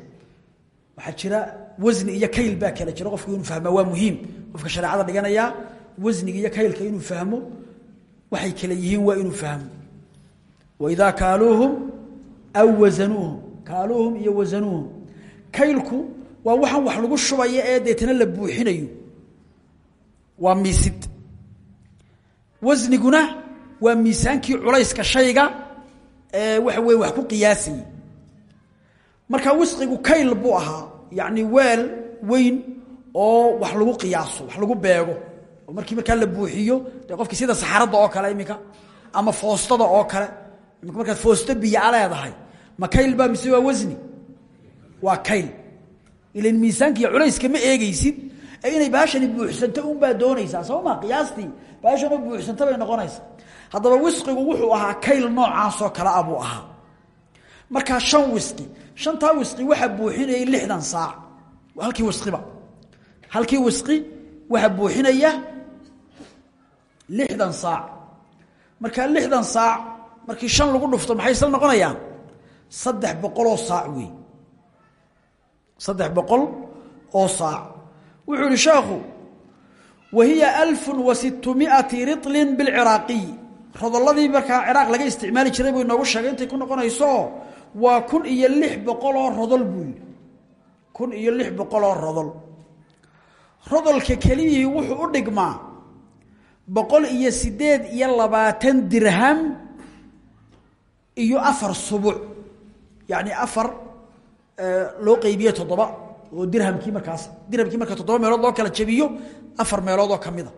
Waxaa jira wasni iyo kayl baa kala jira. Qofku inuu fahmaa waa muhiim. Qofka shareecada dhiganaya wasniga iyo kaylka inuu fahmo waxay kala yihiin waa inuu fahmo. Waidaa kaaluuhum aw wasanuuhum kaaluuhum iyo wasanuuhum kaylku waa waxaan wax lagu shubaya ee deetana la buuxinayo. Waa miisid wasniguna waa miisaankii culayska shayga ee waxa weye wax ku qiyaasayey marka wisqigu kayl buu ahaa yacni weel weyn oo wax lagu qiyaaso wax lagu beego. Oo markii markaa la buuxiyo dee qofkii sida saxaradda oo kale iminka ama foostada oo kale imika markaad foosto biyaa leedahay ma kayl baa mise waa wasni? Waa kayl. Ilan miisaankiiyo culayska ma eegeysid ee inay baashani buuxsanto unbaa doonaysaa soo ma qiyaastii? Baashanoo buuxsanto bay noqonaysaa. Haddaba wisqigu wuxuu ahaa kayl noocaasoo kale a buu ahaa. Markaa shan wisqi shantaa wisqi waxaa buuxinayay lixdan saac. Halkii wisqiba halkii wisqi waxaa buuxinaya lixdan saac. Markaa lixdan saac markii shan lagu dhufto maxay isla noqonayaan? Saddex boqoloo saac wey saddex boqol oo saac wuxuu ihi sheekhu wa hiya alfu wa sitmiati riطlin bilciraaqiy rodolladii markaa ciraaq laga isticmaali jiray buu inoogu sheegay intay ku noqonayso waa kun iyo lix boqoloo rodol buu yidhi. Kun iyo lix boqoloo rodol. Rodolka keliyihii wuxuu u dhigmaa boqol iyo sideed iyo labaatan dirham iyo afar subuc yacni afar loo qeybiye toddoba oo dirhamkii markaas dirhamkii marka toddoba meelood loo kala jabiyo afar meelood oo kamida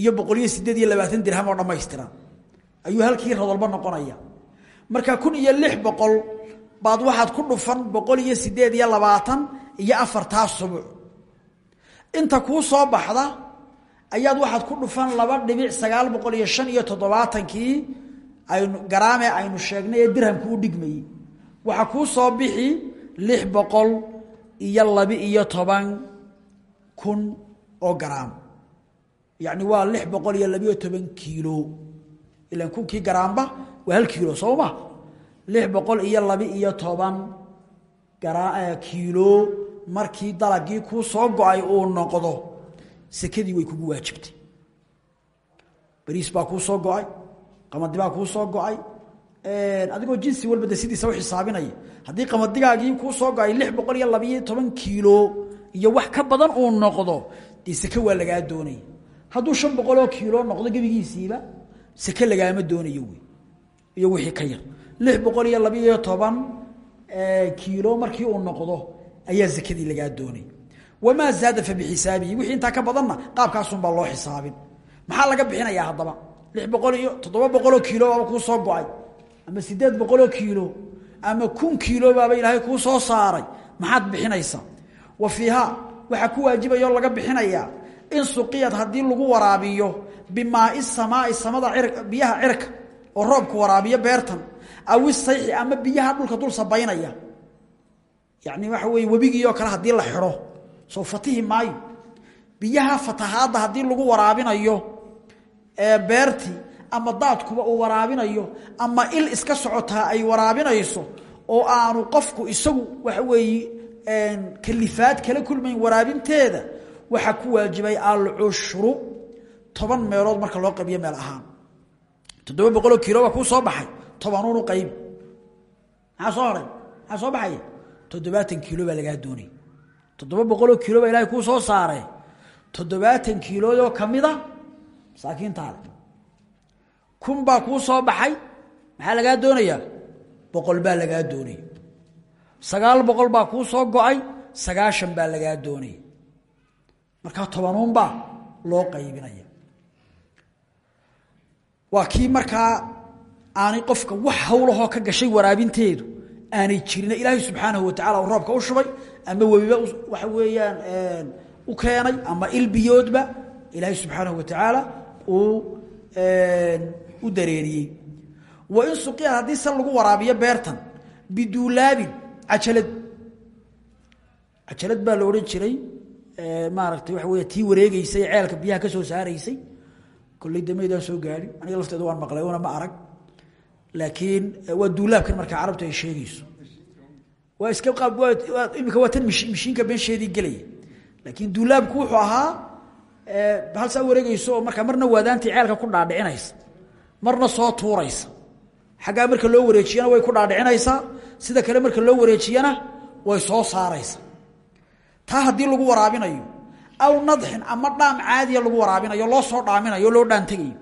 iyo boqol iyo sideed iyo labaatan dirham oo dhammaystiran ayuu halkii radolba noqonaya. Marka kun iyo lix boqol baad waxaad ku dhufan boqol iyo sideed iyo labaatan iyo afartaa inta kuu soo baxda ayaad waxaad ku dhufan laba dhibic sagaal boqol iyo shan iyo toddobaatankii aynu garaame aynu sheegnay ee dirhamku u dhigmayey waxaa kuu soo bixi lix boqol iyo laba-iyo toban kun oo garaam. Yacni waa lix boqol iyo labiyo toban kiilo. Ilan kunkii garaamba waa hal kiilo soo ma? Lix boqol iyo laba-iyo toban kiilo markii dalagii kuu soo go'ay uu noqdo sekadii way kugu waajibtay. Bariis baa kuu soo go'ay qamadi baa kuu soo go'ay adigoo jinsi walba de sidiisa u xisaabinaya haddii qamadigaagii kuu soo go'ay lix boqol iyo wax ka badan uu noqdo dee waa lagaa doonaya hadduu shan boqol oo kiilo noqdo gebigiisiiba seke lagaama doonayo wey. Iyo wixii ka yar. Lix boqol iyo kiilo markii uu noqdo ayaa sekadii lagaa doonay. Wamaa zaada fa bixisaabihi wixii intaa ka badanna qaabkaasunbaa loo xisaabin. Maxaa laga bixinayaa haddaba? Lix boqol iyo toddoba boqoloo soo go'ay ama sideed boqoloo ama kun kiilo baaba ilaahay kuu soo saaray. Maxaad bixinaysaa? Wa fiihaa waxaa ku waajibaya oo laga bixinayaa. In suqiyad haddii lagu waraabiyo bimaai samaai samada biyaha cirka oo roobku waraabiyo beertan aw isayxi ama biyaha dhulka dul sabaynaya. Yani waxa weye webigii oo kale haddii la xidho. Soo fatihi maayo. Biyaha fatahaadda haddii lagu waraabinayo beertii ama daadkuba uu waraabinayo ama il iska socotaa ay waraabinayso oo aanu qofku isagu waxa weeye kalifaad kala kulmayn waraabinteeda waxaa ku waajibay alcushru toban meelood marka loo qaybiyo meel ahaan. Toddoba boqoloo kiilo baa kuu soo baxay tobanuunu qaybi maxaa soo haray maxaa soo baxaya toddobaatan kiilo baa lagaa doonay. Toddoba boqoloo kiilo baa ilahay kuu soo saare toddobaatan kiiloodoo kamida masaakiintaale kun baa kuu soo baxay maxaa lagaa doonayaa boqol baa lagaa doonaya sagaal boqol baa kuu soo go'ay sagaashan baa lagaa doonaya markaa tobanuunbaa loo qaybinaya. Waa kii markaa aanay qofka wax hawlahoo ka gashay waraabinteedu aanay jirin ilaahay subxaanahu watacala uu roobka u shubay ama webiba waxa weeyaan u keenay ama ilbiyoodba ilaahay subxaanahu watacaala uu u dareeriyey. Wa in suqiyad haddii se lagu waraabiyo beertan biduulaabin cajalad. Cajalad baa la odhan jiray maaragtay waxa wey tii wareegeysay ee ceelka biyaha ka soo saaraysay. Kolley damaydaan soo gaadhin aniga lafteeda waan maqlay una ma arag. Laakiin waa duulaabkan markaa carabtu ay sheegayso. Waa iska imika waa tan mishiinka beensheedii gelaya laakiin duulaabku wuxuu ahaa hal saa wareegeyso oo marna waadaantii ceelka ku dhaadhicinaysa marna soo tuuraysa. Xaggaa marka loo wareejiyana way ku dhaadhicinaysaa sida kale marka loo wareejiyana way soo saaraysa. Taa haddii lagu waraabinayo aw nadxin ama dhaam caadiya lagu waraabinayo loo soo dhaaminayo loo dhaantegayo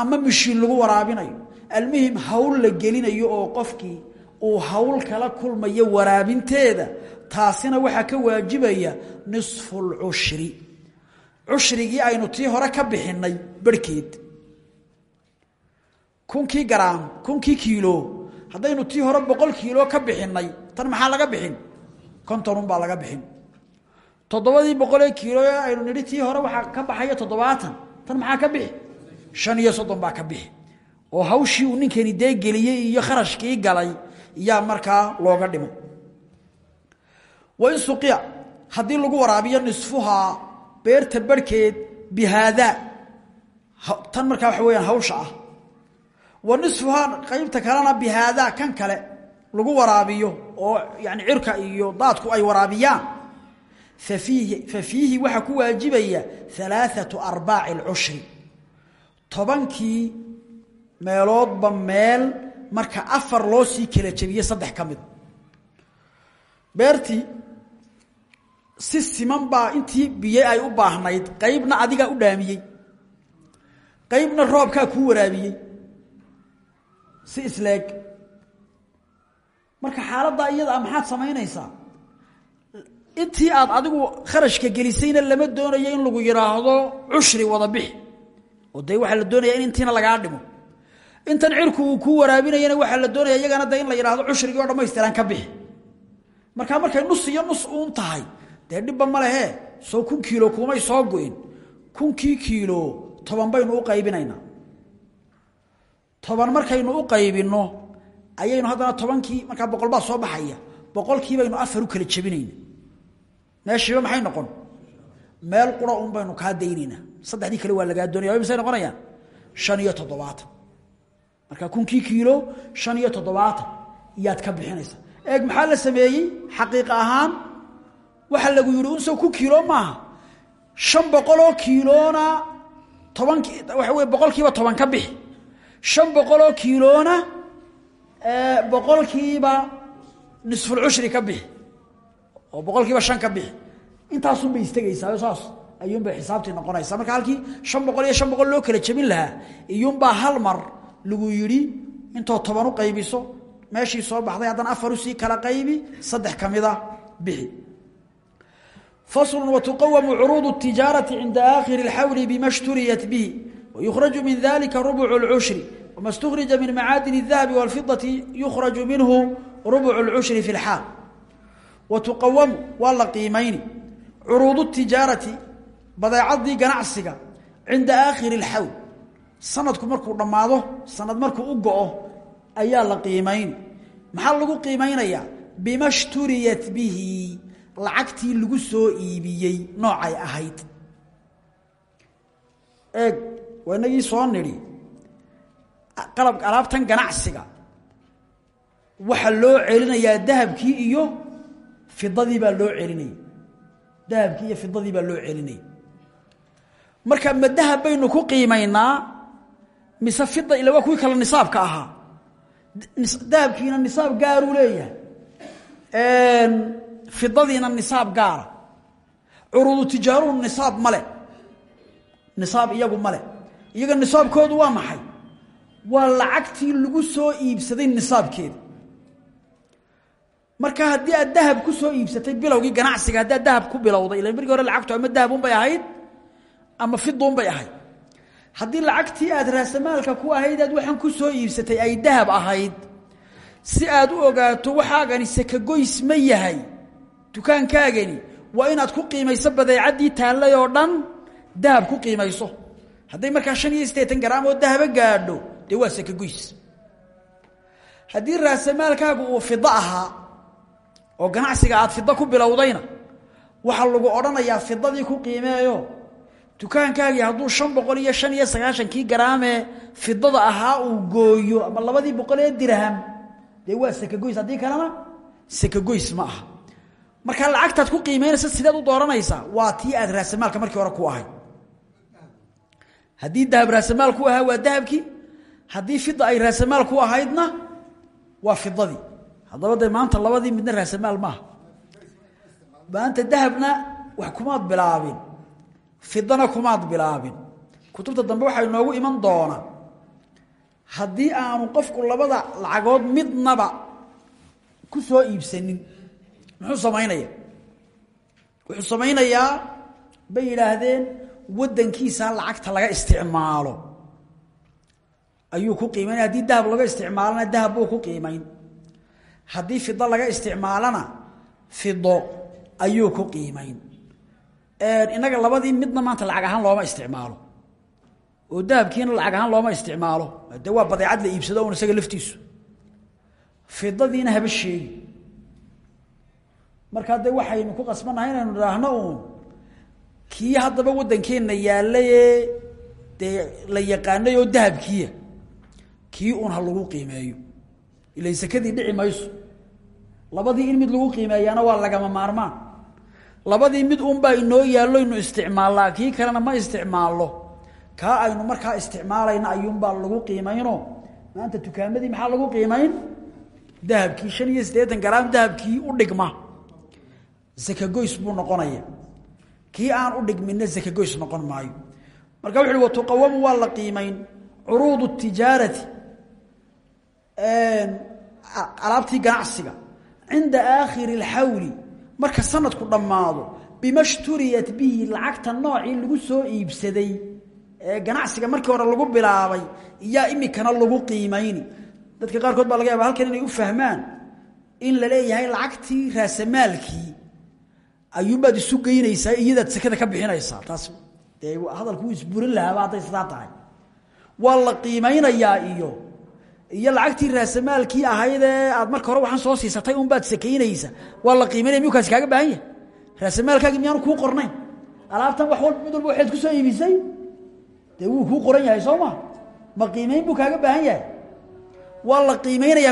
ama mishiin lagu waraabinayo almuhim hawl la gelinayo oo qofkii uu hawl kala kulmayo waraabinteeda taasina waxaa ka waajibaya nisfu lcushri cushrigii aynu tii hore ka bixinay barhkeed kunkii garaam kunkii kiilo. Haddaynu tii hore boqol kiilo ka bixinay tan maxaa laga bixin? kontonun baa laga bixin. Toddobadii boqolee kiilo aynu nidhi tii hore waxaa ka baxaya toddobaatan tan maxaa ka bixi? shan iyo soddon baa ka bixi. Oo hawshii uu ninkani dee geliyey iyo kharashkii galay yaa markaa looga dhimay wain suqiya haddii lagu waraabiyo nisfuhaa beerta barhkeed bihaadaa tan markaa waxa weyaan hawsha ah wa nisfuhaa qaybta kalena bihaadaa kan kale lagu waraabiyo oo yani cirka iyo daadku ay waraabiyaan. Fa fiihi waxaa ku waajibaya alaaatu arbaaci alcushri tobankii meeloodba meel marka afar loo sii kala jebiye saddex ka mid. Beertii si siman baa intii biyo ay u baahnayd qaybna adigaa u dhaamiyey. Qaybna roobkaa kuu waraabiyey si isleeg. Marka xaaladdaa iyada maxaad samaynaysaa? Intii aad adigu kharashka gelisayna lama doonayo in lagu yidhaahdo cushri wada bixi oo dee waxaa la doonaya in intiina lagaa dhimo intan cirku uu kuu waraabinayana waxaa la doonaya iyagana de in la yidhahdo cushrigii o dhamaystiran ka bixi. Markaa markay nus iyo nus uun tahay dee dhibba ma lehe. Soo kun kiilo kumay soo go-in kunkii kiilo toban baynu u qaybinaynaa toban markaynu u qaybinno ayaynu haddana tobankii markaa boqol baa soo baxaya boqolkii baynu afar u kala jebinayna. Meeshiiba maxay noqon? Meel qura un baynu kaa daynaynaa saddexdii kale waa lagaa doonaya misay noqonayaan? Shan iyo toddobaatan. Marka kunkii kiilo shan iyo toddobaatan. Iyaad ka bixinaysa. Eeg maxaa la sameeyey? Xaqiiqa ahaan waxaa lagu yidhi unso ku kiilo maaha. Shan boqoloo kiiloona tobanki waxa wey boqolkiiba toban ka bixi shan boqoloo kiiloona boqolkiiba nisfulcushri ka bixi oo boqolkiiba shan ka bixi intaasunbay istegaysaa saas ayuunbay xisaabtii noqonaysaa marka halkii shan boqol iyo shan boqol loo kala jebin lahaa iyuunbaa hal mar lagu yidhi intoo toban u qaybiso meeshii soo baxday haddana afar u sii kala qaybi saddex ka mida bixi faslu watuqawamu curuud اtijaarati cinda aakhiri اlxawli bima shturiyat bihi wayukhraju min dalika rubcu اlcushri wma اstukrija min macaadin الdahabi wاlfidati yukhraju minhu rubcu اlcushri fi اlxaal watuqawamu waa la qiimayni curuud اtijaarati badeecadii ganacsiga cinda aakhiri اlxawl sanadku markuu dhammaado sanad markuu u go-o ayaa la qiimayn maxaa lagu qiimaynayaa bima shturiyat bihi lacagtii lagu soo iibiyey noocay ahayd eeg waa inagii soo nidhi. Qalab alaabtan ganacsiga. Waxaa loo celinayaa dahabkii iyo fidadii baa loo celinaya dahabkii iyo fidadii baa loo celinaya marka ma baynu ku qiimaynaa mise fida ila waa kuwii kale nisaabka ahaa. Dahabkiina nisaab gaaruu leeyahay. Fidadiina nisaab gaara. Curuudu tijaaruhu nisaab male nisaab iyagu male iyaga nisaabkoodu waa maxay? Waa lacagtii lagu soo iibsaday nisaabkeeda. Marka haddii aad dahab ku soo iibsatay bilowgii ganacsiga haddii aad dahab ku bilowday ila markii hore lacagtu ama dahabun bay ahayd ama fiduun bay ahayd. Haddii lacagtii aad raasamaalka ku ahayd aad waxaan ku soo iibsatay ay dahab ahayd si aad u ogaato waxaagani sakagoys ma yahay dukaankaagani waa inaad ku qiimayso badeecaddii taallay oo dhan dahab ku qiimayso hadday markaa shan iyo siddeetan garaam oo dahaba gaadho dee waa sakagoys haddii raasamaalkaagu uu fido oo ganacsiga aad fido ku bilowdayna waxaa lagu odhanayaa fidadii ku qiimeeyo. Dukaankaagii hadduu shan boqol iyo shan fidada ahaa uu gooyo ama labadii boqol ee dirham dee waa sakagoys haddii kalena sakagoys ma aha. Lacagtaad ku qiimeynaysa sideed u dooranaysaa waa tii aad raasamaalka markii hore ku ahayd haddii dahab raasamaal ku ahaa waa dahabkii haddii fida ay raasamaal ku ahaydna waa fidadii haddaba maanta labadii midna raasamaal maaha. Maanta dahabna wax kumaad bilaabin fidana kumaad bilaabin. Kutubta dambe waxaa inoogu iman doona haddii aanu qofku labada lacagood midnaba ku soo iibsanin muxuu samaynaya wuxuu samaynayaa bay yidhaahdeen waddankiisa lacagta laga isticmaalo. Ayuu ku qiimaynaya haddii dahab laga isticmaalana dahab buu ku qiimayn haddii fido laga isticmaalana fido ayuu ku qiimayn innaga labadii midna maanta lacag ahaan looma isticmaalo. Oo dahabkiina lacag ahaan looma isticmaalo. De waa badeecad la iibsado un isaga laftiisu. Fidadiina haba sheegi markaa de waxaynu ku qasbannahay inaynu idhaahno uun kii haddaba waddankeenna yaallayee dee la yaqaanay oo dahabkiiya kii uun ha lagu qiimeeyo. Ilan sakadii dhici mayso. Labadii in mid lagu qiimeeyaana waa lagama maarmaan. Labadii mid uunbaa inoo yaallo ynu isticmaallaa kii kalena ma isticmaallo. Kaa aynu markaa isticmaalayna ayuunbaa lagu qiimayno. Maanta tukaamadii maxaa lagu qiimayn? Dahabkii iyo siddeetan garaam dahabkii u dhigma. Sakagoys buu noqonaya kii aan u dhigminna sakagoys noqon maayo. Marka wuxu uhi watuqawamu waa la qiimayn. Curuudu tijaarati. Alaabtii ganacsiga. Cinda aakhiri اlxawli marka sanadku dhammaado bima shturiyat bihi lacagta noocii lagu soo iibsaday ee ganacsiga markii hore lagu bilaabay iyaa imikana lagu qiimayni. Dadka qaarkood baa laga yaaba halkan inay u fahmaan in la leeyahay lacagtii raasamaalkii ayuunbaad isu geynaysaa iyadaad sekada ka bixinaysaa. Taas dee hadalku isburin lahaaba hadday sidaa tahay. Waa la iyo iyo lacagtii raasamaalkii ahaydee aad marka hore waxaan soo siisatay unbaad sakaynaysa waa la qiimaynaya miyuu kaasi kaaga baahan yahay? Raasamaalkaagi miyaanu kuu qornayn? Alaabtan walba mid walba waxaad ku soo iibisay? Dee wuu kuu soo ma? Ma qiimayn buu kaaga baahan waa la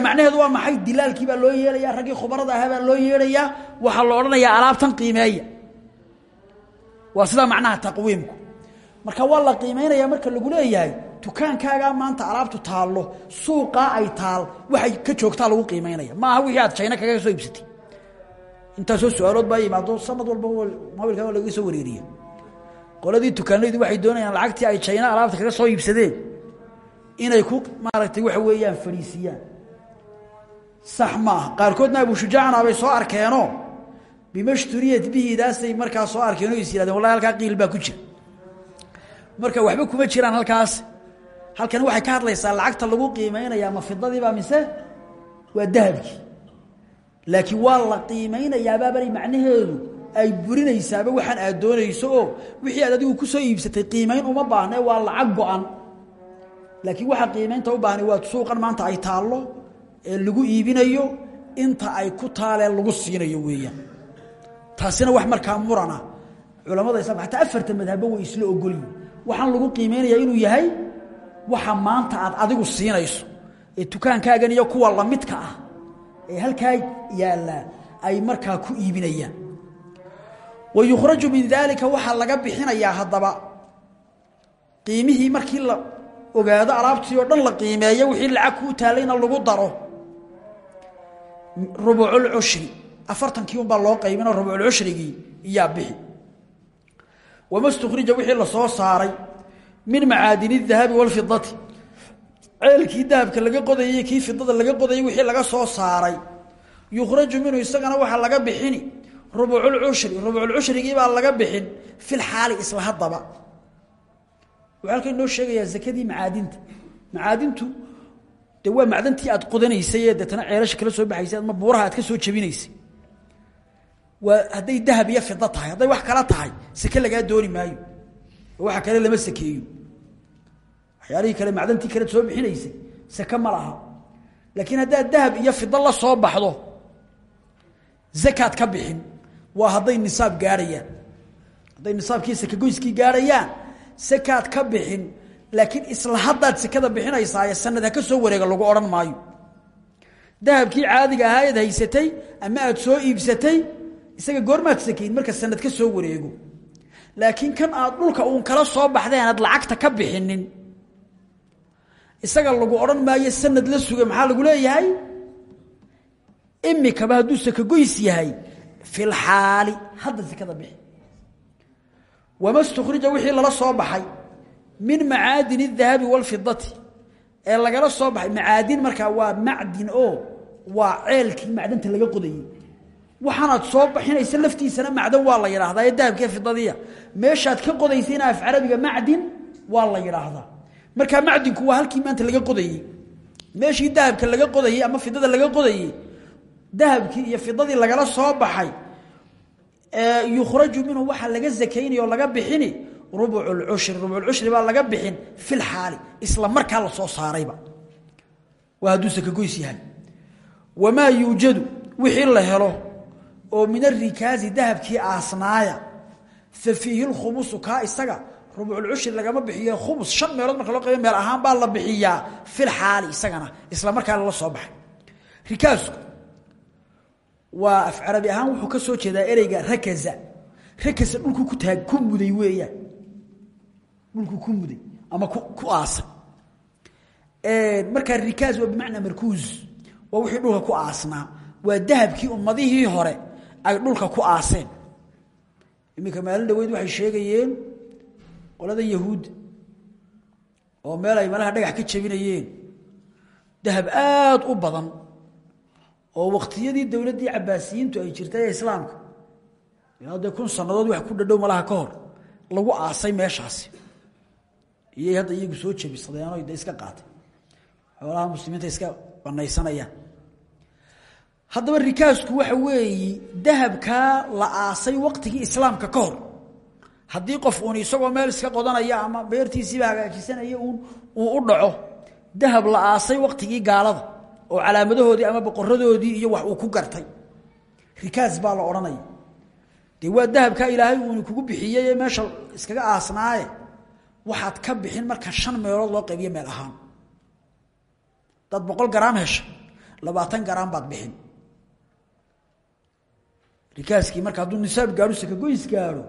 macnaheedu waa maxay? Dilaalkii baa loo yeelaya raggii khubarada ahaa loo yeelayaa waxaa la odhanayaa alaabtan qiimeeya. Waa sidaa macnaha taqwiimku. Marka waa la marka lagu leeyahay dukaankaagaa maanta alaabtu taallo suuqaa ay taal waxay ka joogtaa lagu qiimaynaya ma wixii aad jayna kaga soo iibsatay. Intaasoo su'aalood baa yimaado sanad walba mobilka lagaga soo wareeriya qoladii dukaanlaydu waxay doonayaan lacagtii ay jayna alaabta kaga soo iibsadeen inay ku maaragtay waxa weeyaan fadhiisiyaan sax maaha qaarkoodna abushujaacan abay soo arkeenoo bimashturiyat bihidaasay markaa soo arkeen o is yihahdeen qiil baa ku jira. Marka waxba kuma jiraan halkaas. Halkan waxay ka hadlaysaa lacagta lagu qiimaynayaa ma fidadiibaa mise waa dahabkii. Laakiin waa la qiimaynayaabaabanay macnaheedu ay burinaysaaba waxaan aad doonayso oo wixii aad adigu ku soo iibsatay qiimayn uma baahne waa lacag go-an laakiin waxaa qiimaynta u baahna waa suuqan maanta ay taallo ee lagu iibinayo inta ay ku taalee lagu siinayo weeyaan. Taasina wax markaa murana culamada islaamka afarta madhabba way isla ogolyihin waxaan lagu qiimaynaya inuu yahay waxa maanta aad adigu siinayso. Ee dukaankaagan iyo kuwa lamidka ah ee halkaa yaallaa ay markaa ku iibinayaan. Wa yukhraju min daalika waxaa laga bixinayaa haddaba. Qiimihii markii la ogaado alaabtii oo dhan la qiimeeyo wixii lacag kuu taalayna lagu daro. Rubuculcushri afartankii unbaa loo qaybinoo rubuculcushrigii iyaa bixi. Wama stukhrija wixii la soo saaray min macaadini dahabi walfidati ceelkii dahabka laga qodayey kii fidada laga qodayey wixii laga soo saaray. Yukhraju minhu isagana waxaa laga bixini rubuculcushri rubuculcushrigii baa laga bixin filxaali isla haddaba wuxuu halkan inoo sheegayaa zakadii macaadinta. Macaadintu de macdantii aad qodanaysay ee deetana ceelasha kala soo baxaysay ama buuraha aad ka soo jabinaysay waa hadday dahab iyo fida tahay hadday wax kala tahay seke lagaa dooni maayo. Waxa kale lama sakeeyo. Waxyaalihii kale macdantii kale soo bixinaysay seke ma laha. Laakiin haddaad dahab iyo fida la soo baxdo zakaad ka bixin waa hadday nisaab gaarhayaan hadday nisaabkii sakegoyskii gaarhayaan sakaad ka bixin laakiin isla haddaad sekada bixinaysaaye sanad ka soo wareega lagu odhan maayo. Dahabkii caadiga ahaa eed haysatay ama aad soo iibsatay isaga goormaad sakayn marka sanad ka soo wareego. Laakiin kan aad dhulka uun kala soo baxday aanaad lacagta ka bixinin. Isaga lagu odhan maayo sanad la suga maxaa lagu leeyahay? Imikaba hadduu sakagoys yahay filxaali hadda sekada bixi wama stukrija wixii lala soo baxay min macaadini اdahabi wاlfidati ee lagala soo baxay. Macaadin markaa waa macdin oo waa ceelkii macdanta laga qodayey waxaanaad soo baxinaysa laftiisana macdan waa la yidhaahdaa ee dahabkee fidadiya meeshaad ka qodaysayna af carabiga macdin waa la yidhaahdaa. Markaa macdinku waa halkii maanta laga qodayey meeshii dahabka laga qodayey ama fidada laga qodayey dahabkii iyo fidadii lagala soo baxay yukhraju minhu waxaa laga zakaynaya oo laga bixini rubuc lcushri rubucushri baa laga bixin fi lxaali isla markaa la soo saarayba. Waa hadduu sakagoys yahay. Wamaa yuujadu wixii la helo oo min arikaazi dahabkii aasnaaya fa fiihi lkhumusu kaa isaga rubuculcushri lagama bixiyo khumus shan meelood marka loo qaybo meel ahaan baa la bixiyaa filxaali isagana isla markaa lala soo baxay. Rikaasku waa af carabi ahaan wuxuu ka soo jeedaa ereyga rakaza rakaza dhulku ku taag ku muday weeyaan dhulku ku muday ama ku aasay. Markaa rikaaz waa bimacnaa markuuz waa wixii dhulka ku aasnaa. Waa dahabkii ummadihii hore ay dhulka ku aaseen. Iminka maalin dhaweyd waxay sheegayeen qolada yahuud oo meel ay malaha dhagax ka jabinayeen dahab aada u badan oo waktiyadii dowladdii cabaasiyiintu ay jirtay ee islaamka. Ilaa dee kun sannadood wax ku dhadhow malaha ka hor. Lagu aasay meeshaasi iyay hadda iyagu soo jabisadeenoo de iska qaatay. Xoolaha muslimiinta iska banaysanayaan haddaba rikaasku waxa weeyi dahabkaa la aasay waqtigii islaamka ka hor. Haddii qof uun isagoo meel iska qodanaya ama beertiisiiba hagaajisanaya uun uu u dhaco dahab la aasay waqtigii gaalada oo calaamadahoodii ama boqoradoodii iyo wax uu ku gartay. Rikaas baa la odhanaya dee waa dahabkaa ilaahay uuni kugu bixiyey ee meesha iskaga aasnaaye? Waxaad ka bixin marka shan meelood loo qaybiyo meel ahaan. Dad boqol garaam hesha labaatan garaam baad bixin. Rikaaskii marka hadduu nisaab gaadho sakagoys gaadho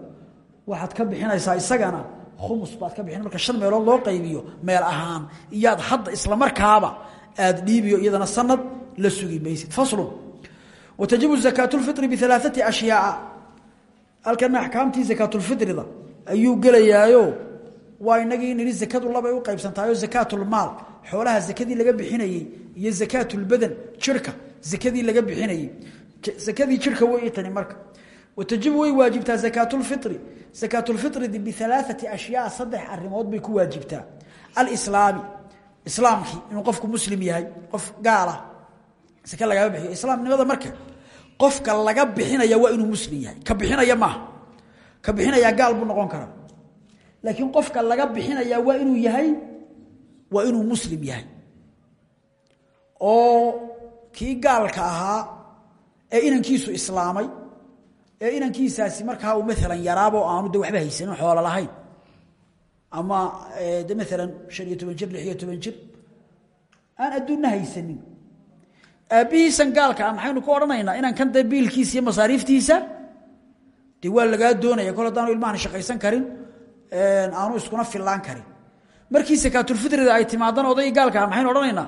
waxaad ka bixinaysaa isagana khumus baad ka bixin marka shan meelood loo qaybiyo meel ahaan. Iyaad hadda isla markaaba aad dhiibiyo iyadana sanad la sugi maysid. Faslun watajibu zakaatu lfitri bialaaati ashyaaa halkana axkaamtii zakaatulfitrida ayuu gelayaayo. Waa inagii nidhi zakadu labay u qaybsantaayo zakaatulmaal xoolaha zakadii laga bixinayey iyo zakaatulbadan jirka zakadii laga bixinayey zakadii jirka way tani marka. Watajibu way waajibtaa zakaatulfitri zakaatulfitridi bialaaati ashyaa saddex arimood bay ku waajibtaa. Alislaami islaamkii inuu qofku muslim yahay qof gaala sake lagama bixiyo islaamnimada marka qofka laga bixinaya waa inuu muslim yahay. Ka bixinaya maaha. Ka bixinayaa gaal buu noqon karaa. Laakiin qofka laga bixinaya waa inuu yahay waa inuu muslim yahay. Oo kii gaalka ahaa ee inankiisu islaamay ee inankiisaasi markaa uu maalan yaraabo aanu de waxba haysanin xoolo lahayn ama de maalan shan iyo toban jir lix iyo toban jir aan adduunna haysanin aabbihiisan gaalka ah maxaynu ku odhanaynaa inankan dee biilkiisa iyo masaariiftiisa dee waa lagaa doonaya kol haddaanu ilmahan shaqaysan karin. Aanu iskuna fillaan karin markii sakaatulfitrida ay timaadana odaygii gaalka maxaynu odhanaynaa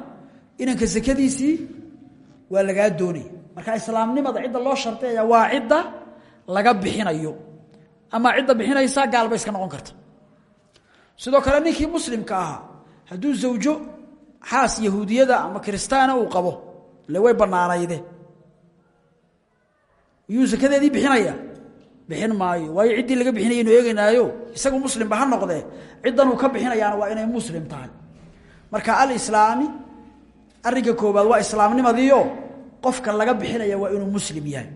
inanka sakadiisii waa lagaa doonaya marka islaamnimada cidda loo sharteeya waa cidda laga bixinayo ama cidda bixinaysa gaal bay iska noqon karta sidoo kale ninkii muslimka ahaa hadduu zawjo xaas yahuudiyada ama kiristaana uu qabo ile way bannaanayde. Yuu sakadeedii bixinaya? Bixin maayo. Waayo ciddii laga bixinayaynu eegaynaayo? Isagu muslimba ha noqdee. Ciddanuu ka bixinayaana waa inay muslim tahay. Marka alislaami arrinka koobaad waa islaamnimadiio qofka laga bixinaya waa inuu muslim yahay.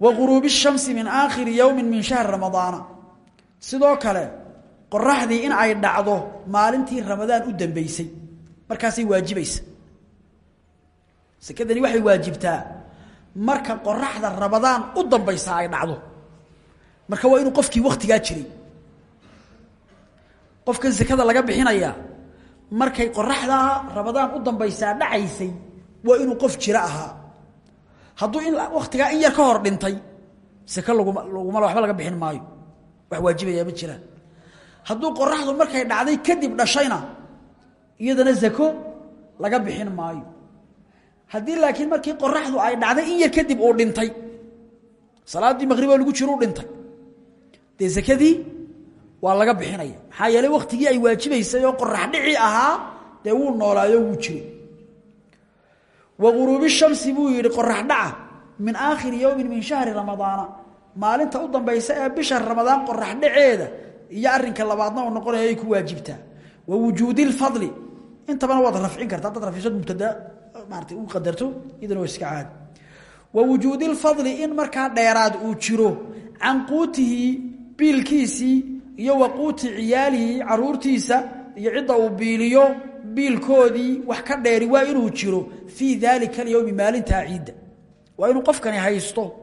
Wa guruubi shamsi min aakhiri yowmin min shahri ramadaana sidoo kale qoraxdii in ay dhacdo maalintii ramadaan u dambeysay. Markaasay waajibaysa. Sekadani waxay waajibtaa marka qoraxda ramadaan u dambaysa ay dhacdo. Marka waa inuu qofkii wakhtigaa jiray. Qofkan sekada laga bixinaya markay qoraxdaa ramadaan u dambaysaa dhacaysay waa inuu qof jiro ahaa. Hadduu in wakhtigaa in yar ka hor dhintay seke laguma laguma waxba laga bixin maayo. Wax waajibaya ma jiraan hadduu qoraxdu markay dhacday kadib dhashayna iyadana zako laga bixin maayo. Haddii laakiin markii qoraxdu ay dhacday in yar kadib uu dhintay salaaddii maqrib oo lagu jiro u dhintay dee sakadii waa laga bixinaya. Maxaa yeelay wakhtigii ay waajibaysay oo qorax dhici ahaa dee wuu noolaayo wuu jiro wa guruubi shamsi buu yidhi qorax dhaca min aakhiri yowmin min shahri ramadaana. Maalinta u dambaysa ee bisha ramadaan qorax dhaceeda iyo arinka labaadna uu noqonaya ay ku waajibtaa wa wujuudi lfadli intabana waad rafcin kartaa dad rafiisad mubtada maarata u qadarto iyadana waa iska caadi wa wujuudi lfadli in markaa dheeraad uu jiro can quutihi biilkiisii iyo wa quuti ciyaalihi caruurtiisa iyo cidda uu biiliyo biilkoodii wax ka dheeri waa inuu jiro fii daalika alyowmi maalintaa ciidda. Waa inuu qofkani haysto.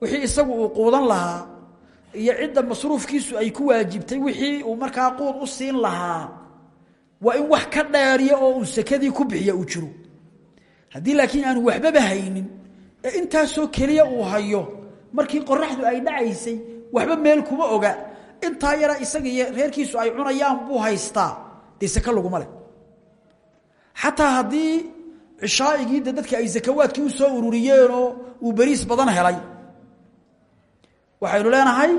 Wixii isagu uu quudan lahaa iyo cidda masruufkiisu ay ku waajibtay wixii uu markaa quud u siin lahaa waa in wax ka dheeriya oo uu sakadii ku bixiya uu jiro. Haddii laakiin aanu waxbaba haynin ee intaasoo keliya uu hayo markii qoraxdu ay dhacaysay waxba meel kuma oga. Intaa yara isaga iyo reerkiisu ay cunayaan buu haystaa dee sake laguma leh xataa haddii cishaaigii de dadka ay sakawaadkii u soo ururiyeenoo uu beriis badan helay waxaynu leenahay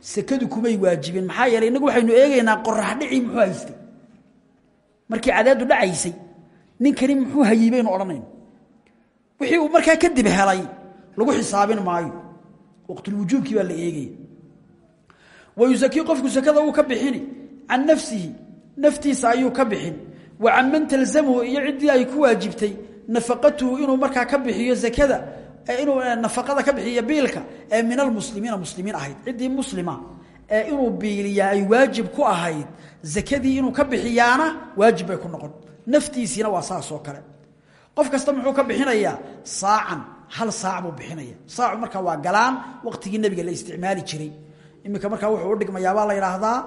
sekadu kumay waajibin maxaa yeeley innagu waxaynu eegaynaa qorax dhici muxuu haystay. Markii cadaadu dhacaysay ninkani muxuu hayey baynu odhanayn. Wixii uu markaa kadib helay lagu xisaabin maayo. Waqtulwujuubkii baa la eegaya wayusakii qofku sakada uu ka bixini can nafsihi naftiisa ayuu ka bixin. Wa man talzamhu iyo ciddii ay ku waajibtay nafaqatuhu inuu markaa ka bixiyo zakada inuu nafaqada ka bixiyo biilka ee min almuslimiina muslimiin ahayd. Ciddii muslima ee inuu biiliyaa ay waajib ku ahayd zakadii inuu ka bixiyaana waajib bay ku noqon. Naftiisiina waa saas oo kale. Qof kasta muxuu ka bixinayaa saacan hal saac buu bixinaya saacu markaa waa galaan waqtigii nebiga la isticmaali jiray. Iminka markaa wuxuu udhigmayaabaa la yidhaahdaa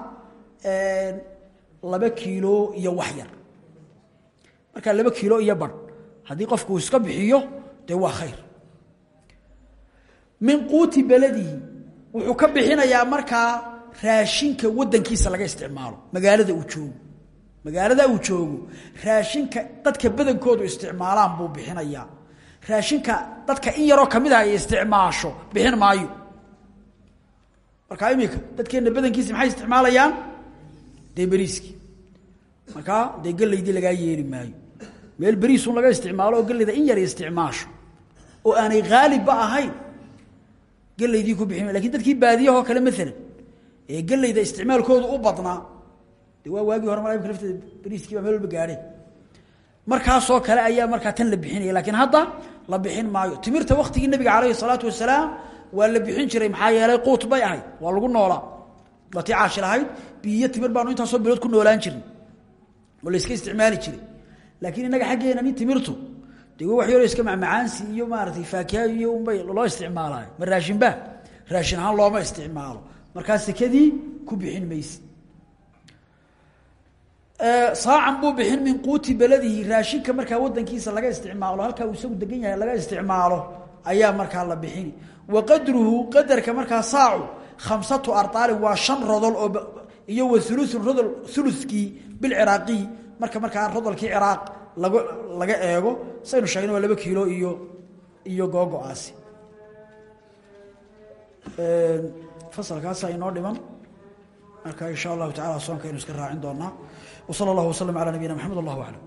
laba kiilo iyo wax yar. Markaa laba kiilo iyo badh haddii qofku iska bixiyo dee waa khayr min quuti beladihi wuxuu ka bixinayaa markaa raashinka wadankiisa laga isticmaalo. Magaalada uu joogo. Magaalada uu joogo raashinka dadka badankoodu isticmaalaan buu bixinayaa. Raashinka dadka in yaroo ka mid ah ay isticmaasho bixin maayo. Markaa iminka dadkeenna badankiisa maxay isticmaalayaan? Dee beriiskii markaa dee gelaydii maayo. Meel beriisun laga isticmaalo oo in yar isticmaasho. Oo aanay haalibba ahayn gelaydii ku bixin laakiin dadkii baadiyahoo kale maalan ee gelayda isticmaalkoodu u badnaa de waa waagii hore marka lafteeda beriiskii baa meel walba gaadheen markaasoo kale ayaa markaa tan la bixinaya. Laakiin hadda la bixin maayo. Timirta waktigii nabiga calayhi salaatu wasalaam waa la bixin jiray. Maxaa yeelay quut bay ahayd. Waa lagu noolaa watii caashi lahayd. Biyo timir baanu intaasoo bilood ku noolaan jirin. Oo la iska isticmaali jiray. Laakiin innaga xaggeena nin timirtu dee wax yaroo iska macmacaansi iyo maaragtay faakiha iyo unbay loo isticmaalaayo. Ma raashinba raashin ahaan looma isticmaalo. Markaa sekadii ku bixin mayse saacan buu bixin min quuti beladihi raashinka markaa wadankiisa laga isticmaalo halkaa uu isagu degan yahay laga isticmaalo ayaa markaa la bixini. Wa qadruhu qadarka markaa saacu khamsatu ardaalin waa shan rodol oo iyo wa uluun rodol ulukii bilciraaqiy marka markaa rodolkii ciraaq laga laga eego saynu sheegna waa laba kiilo iyo iyo googo-aasi fasalkaasa inoo dhiman marka in sha allahu tacala soonka aynu iska raacin doonaa wsala allahu waslm ala nabiyina maxamed allah aclam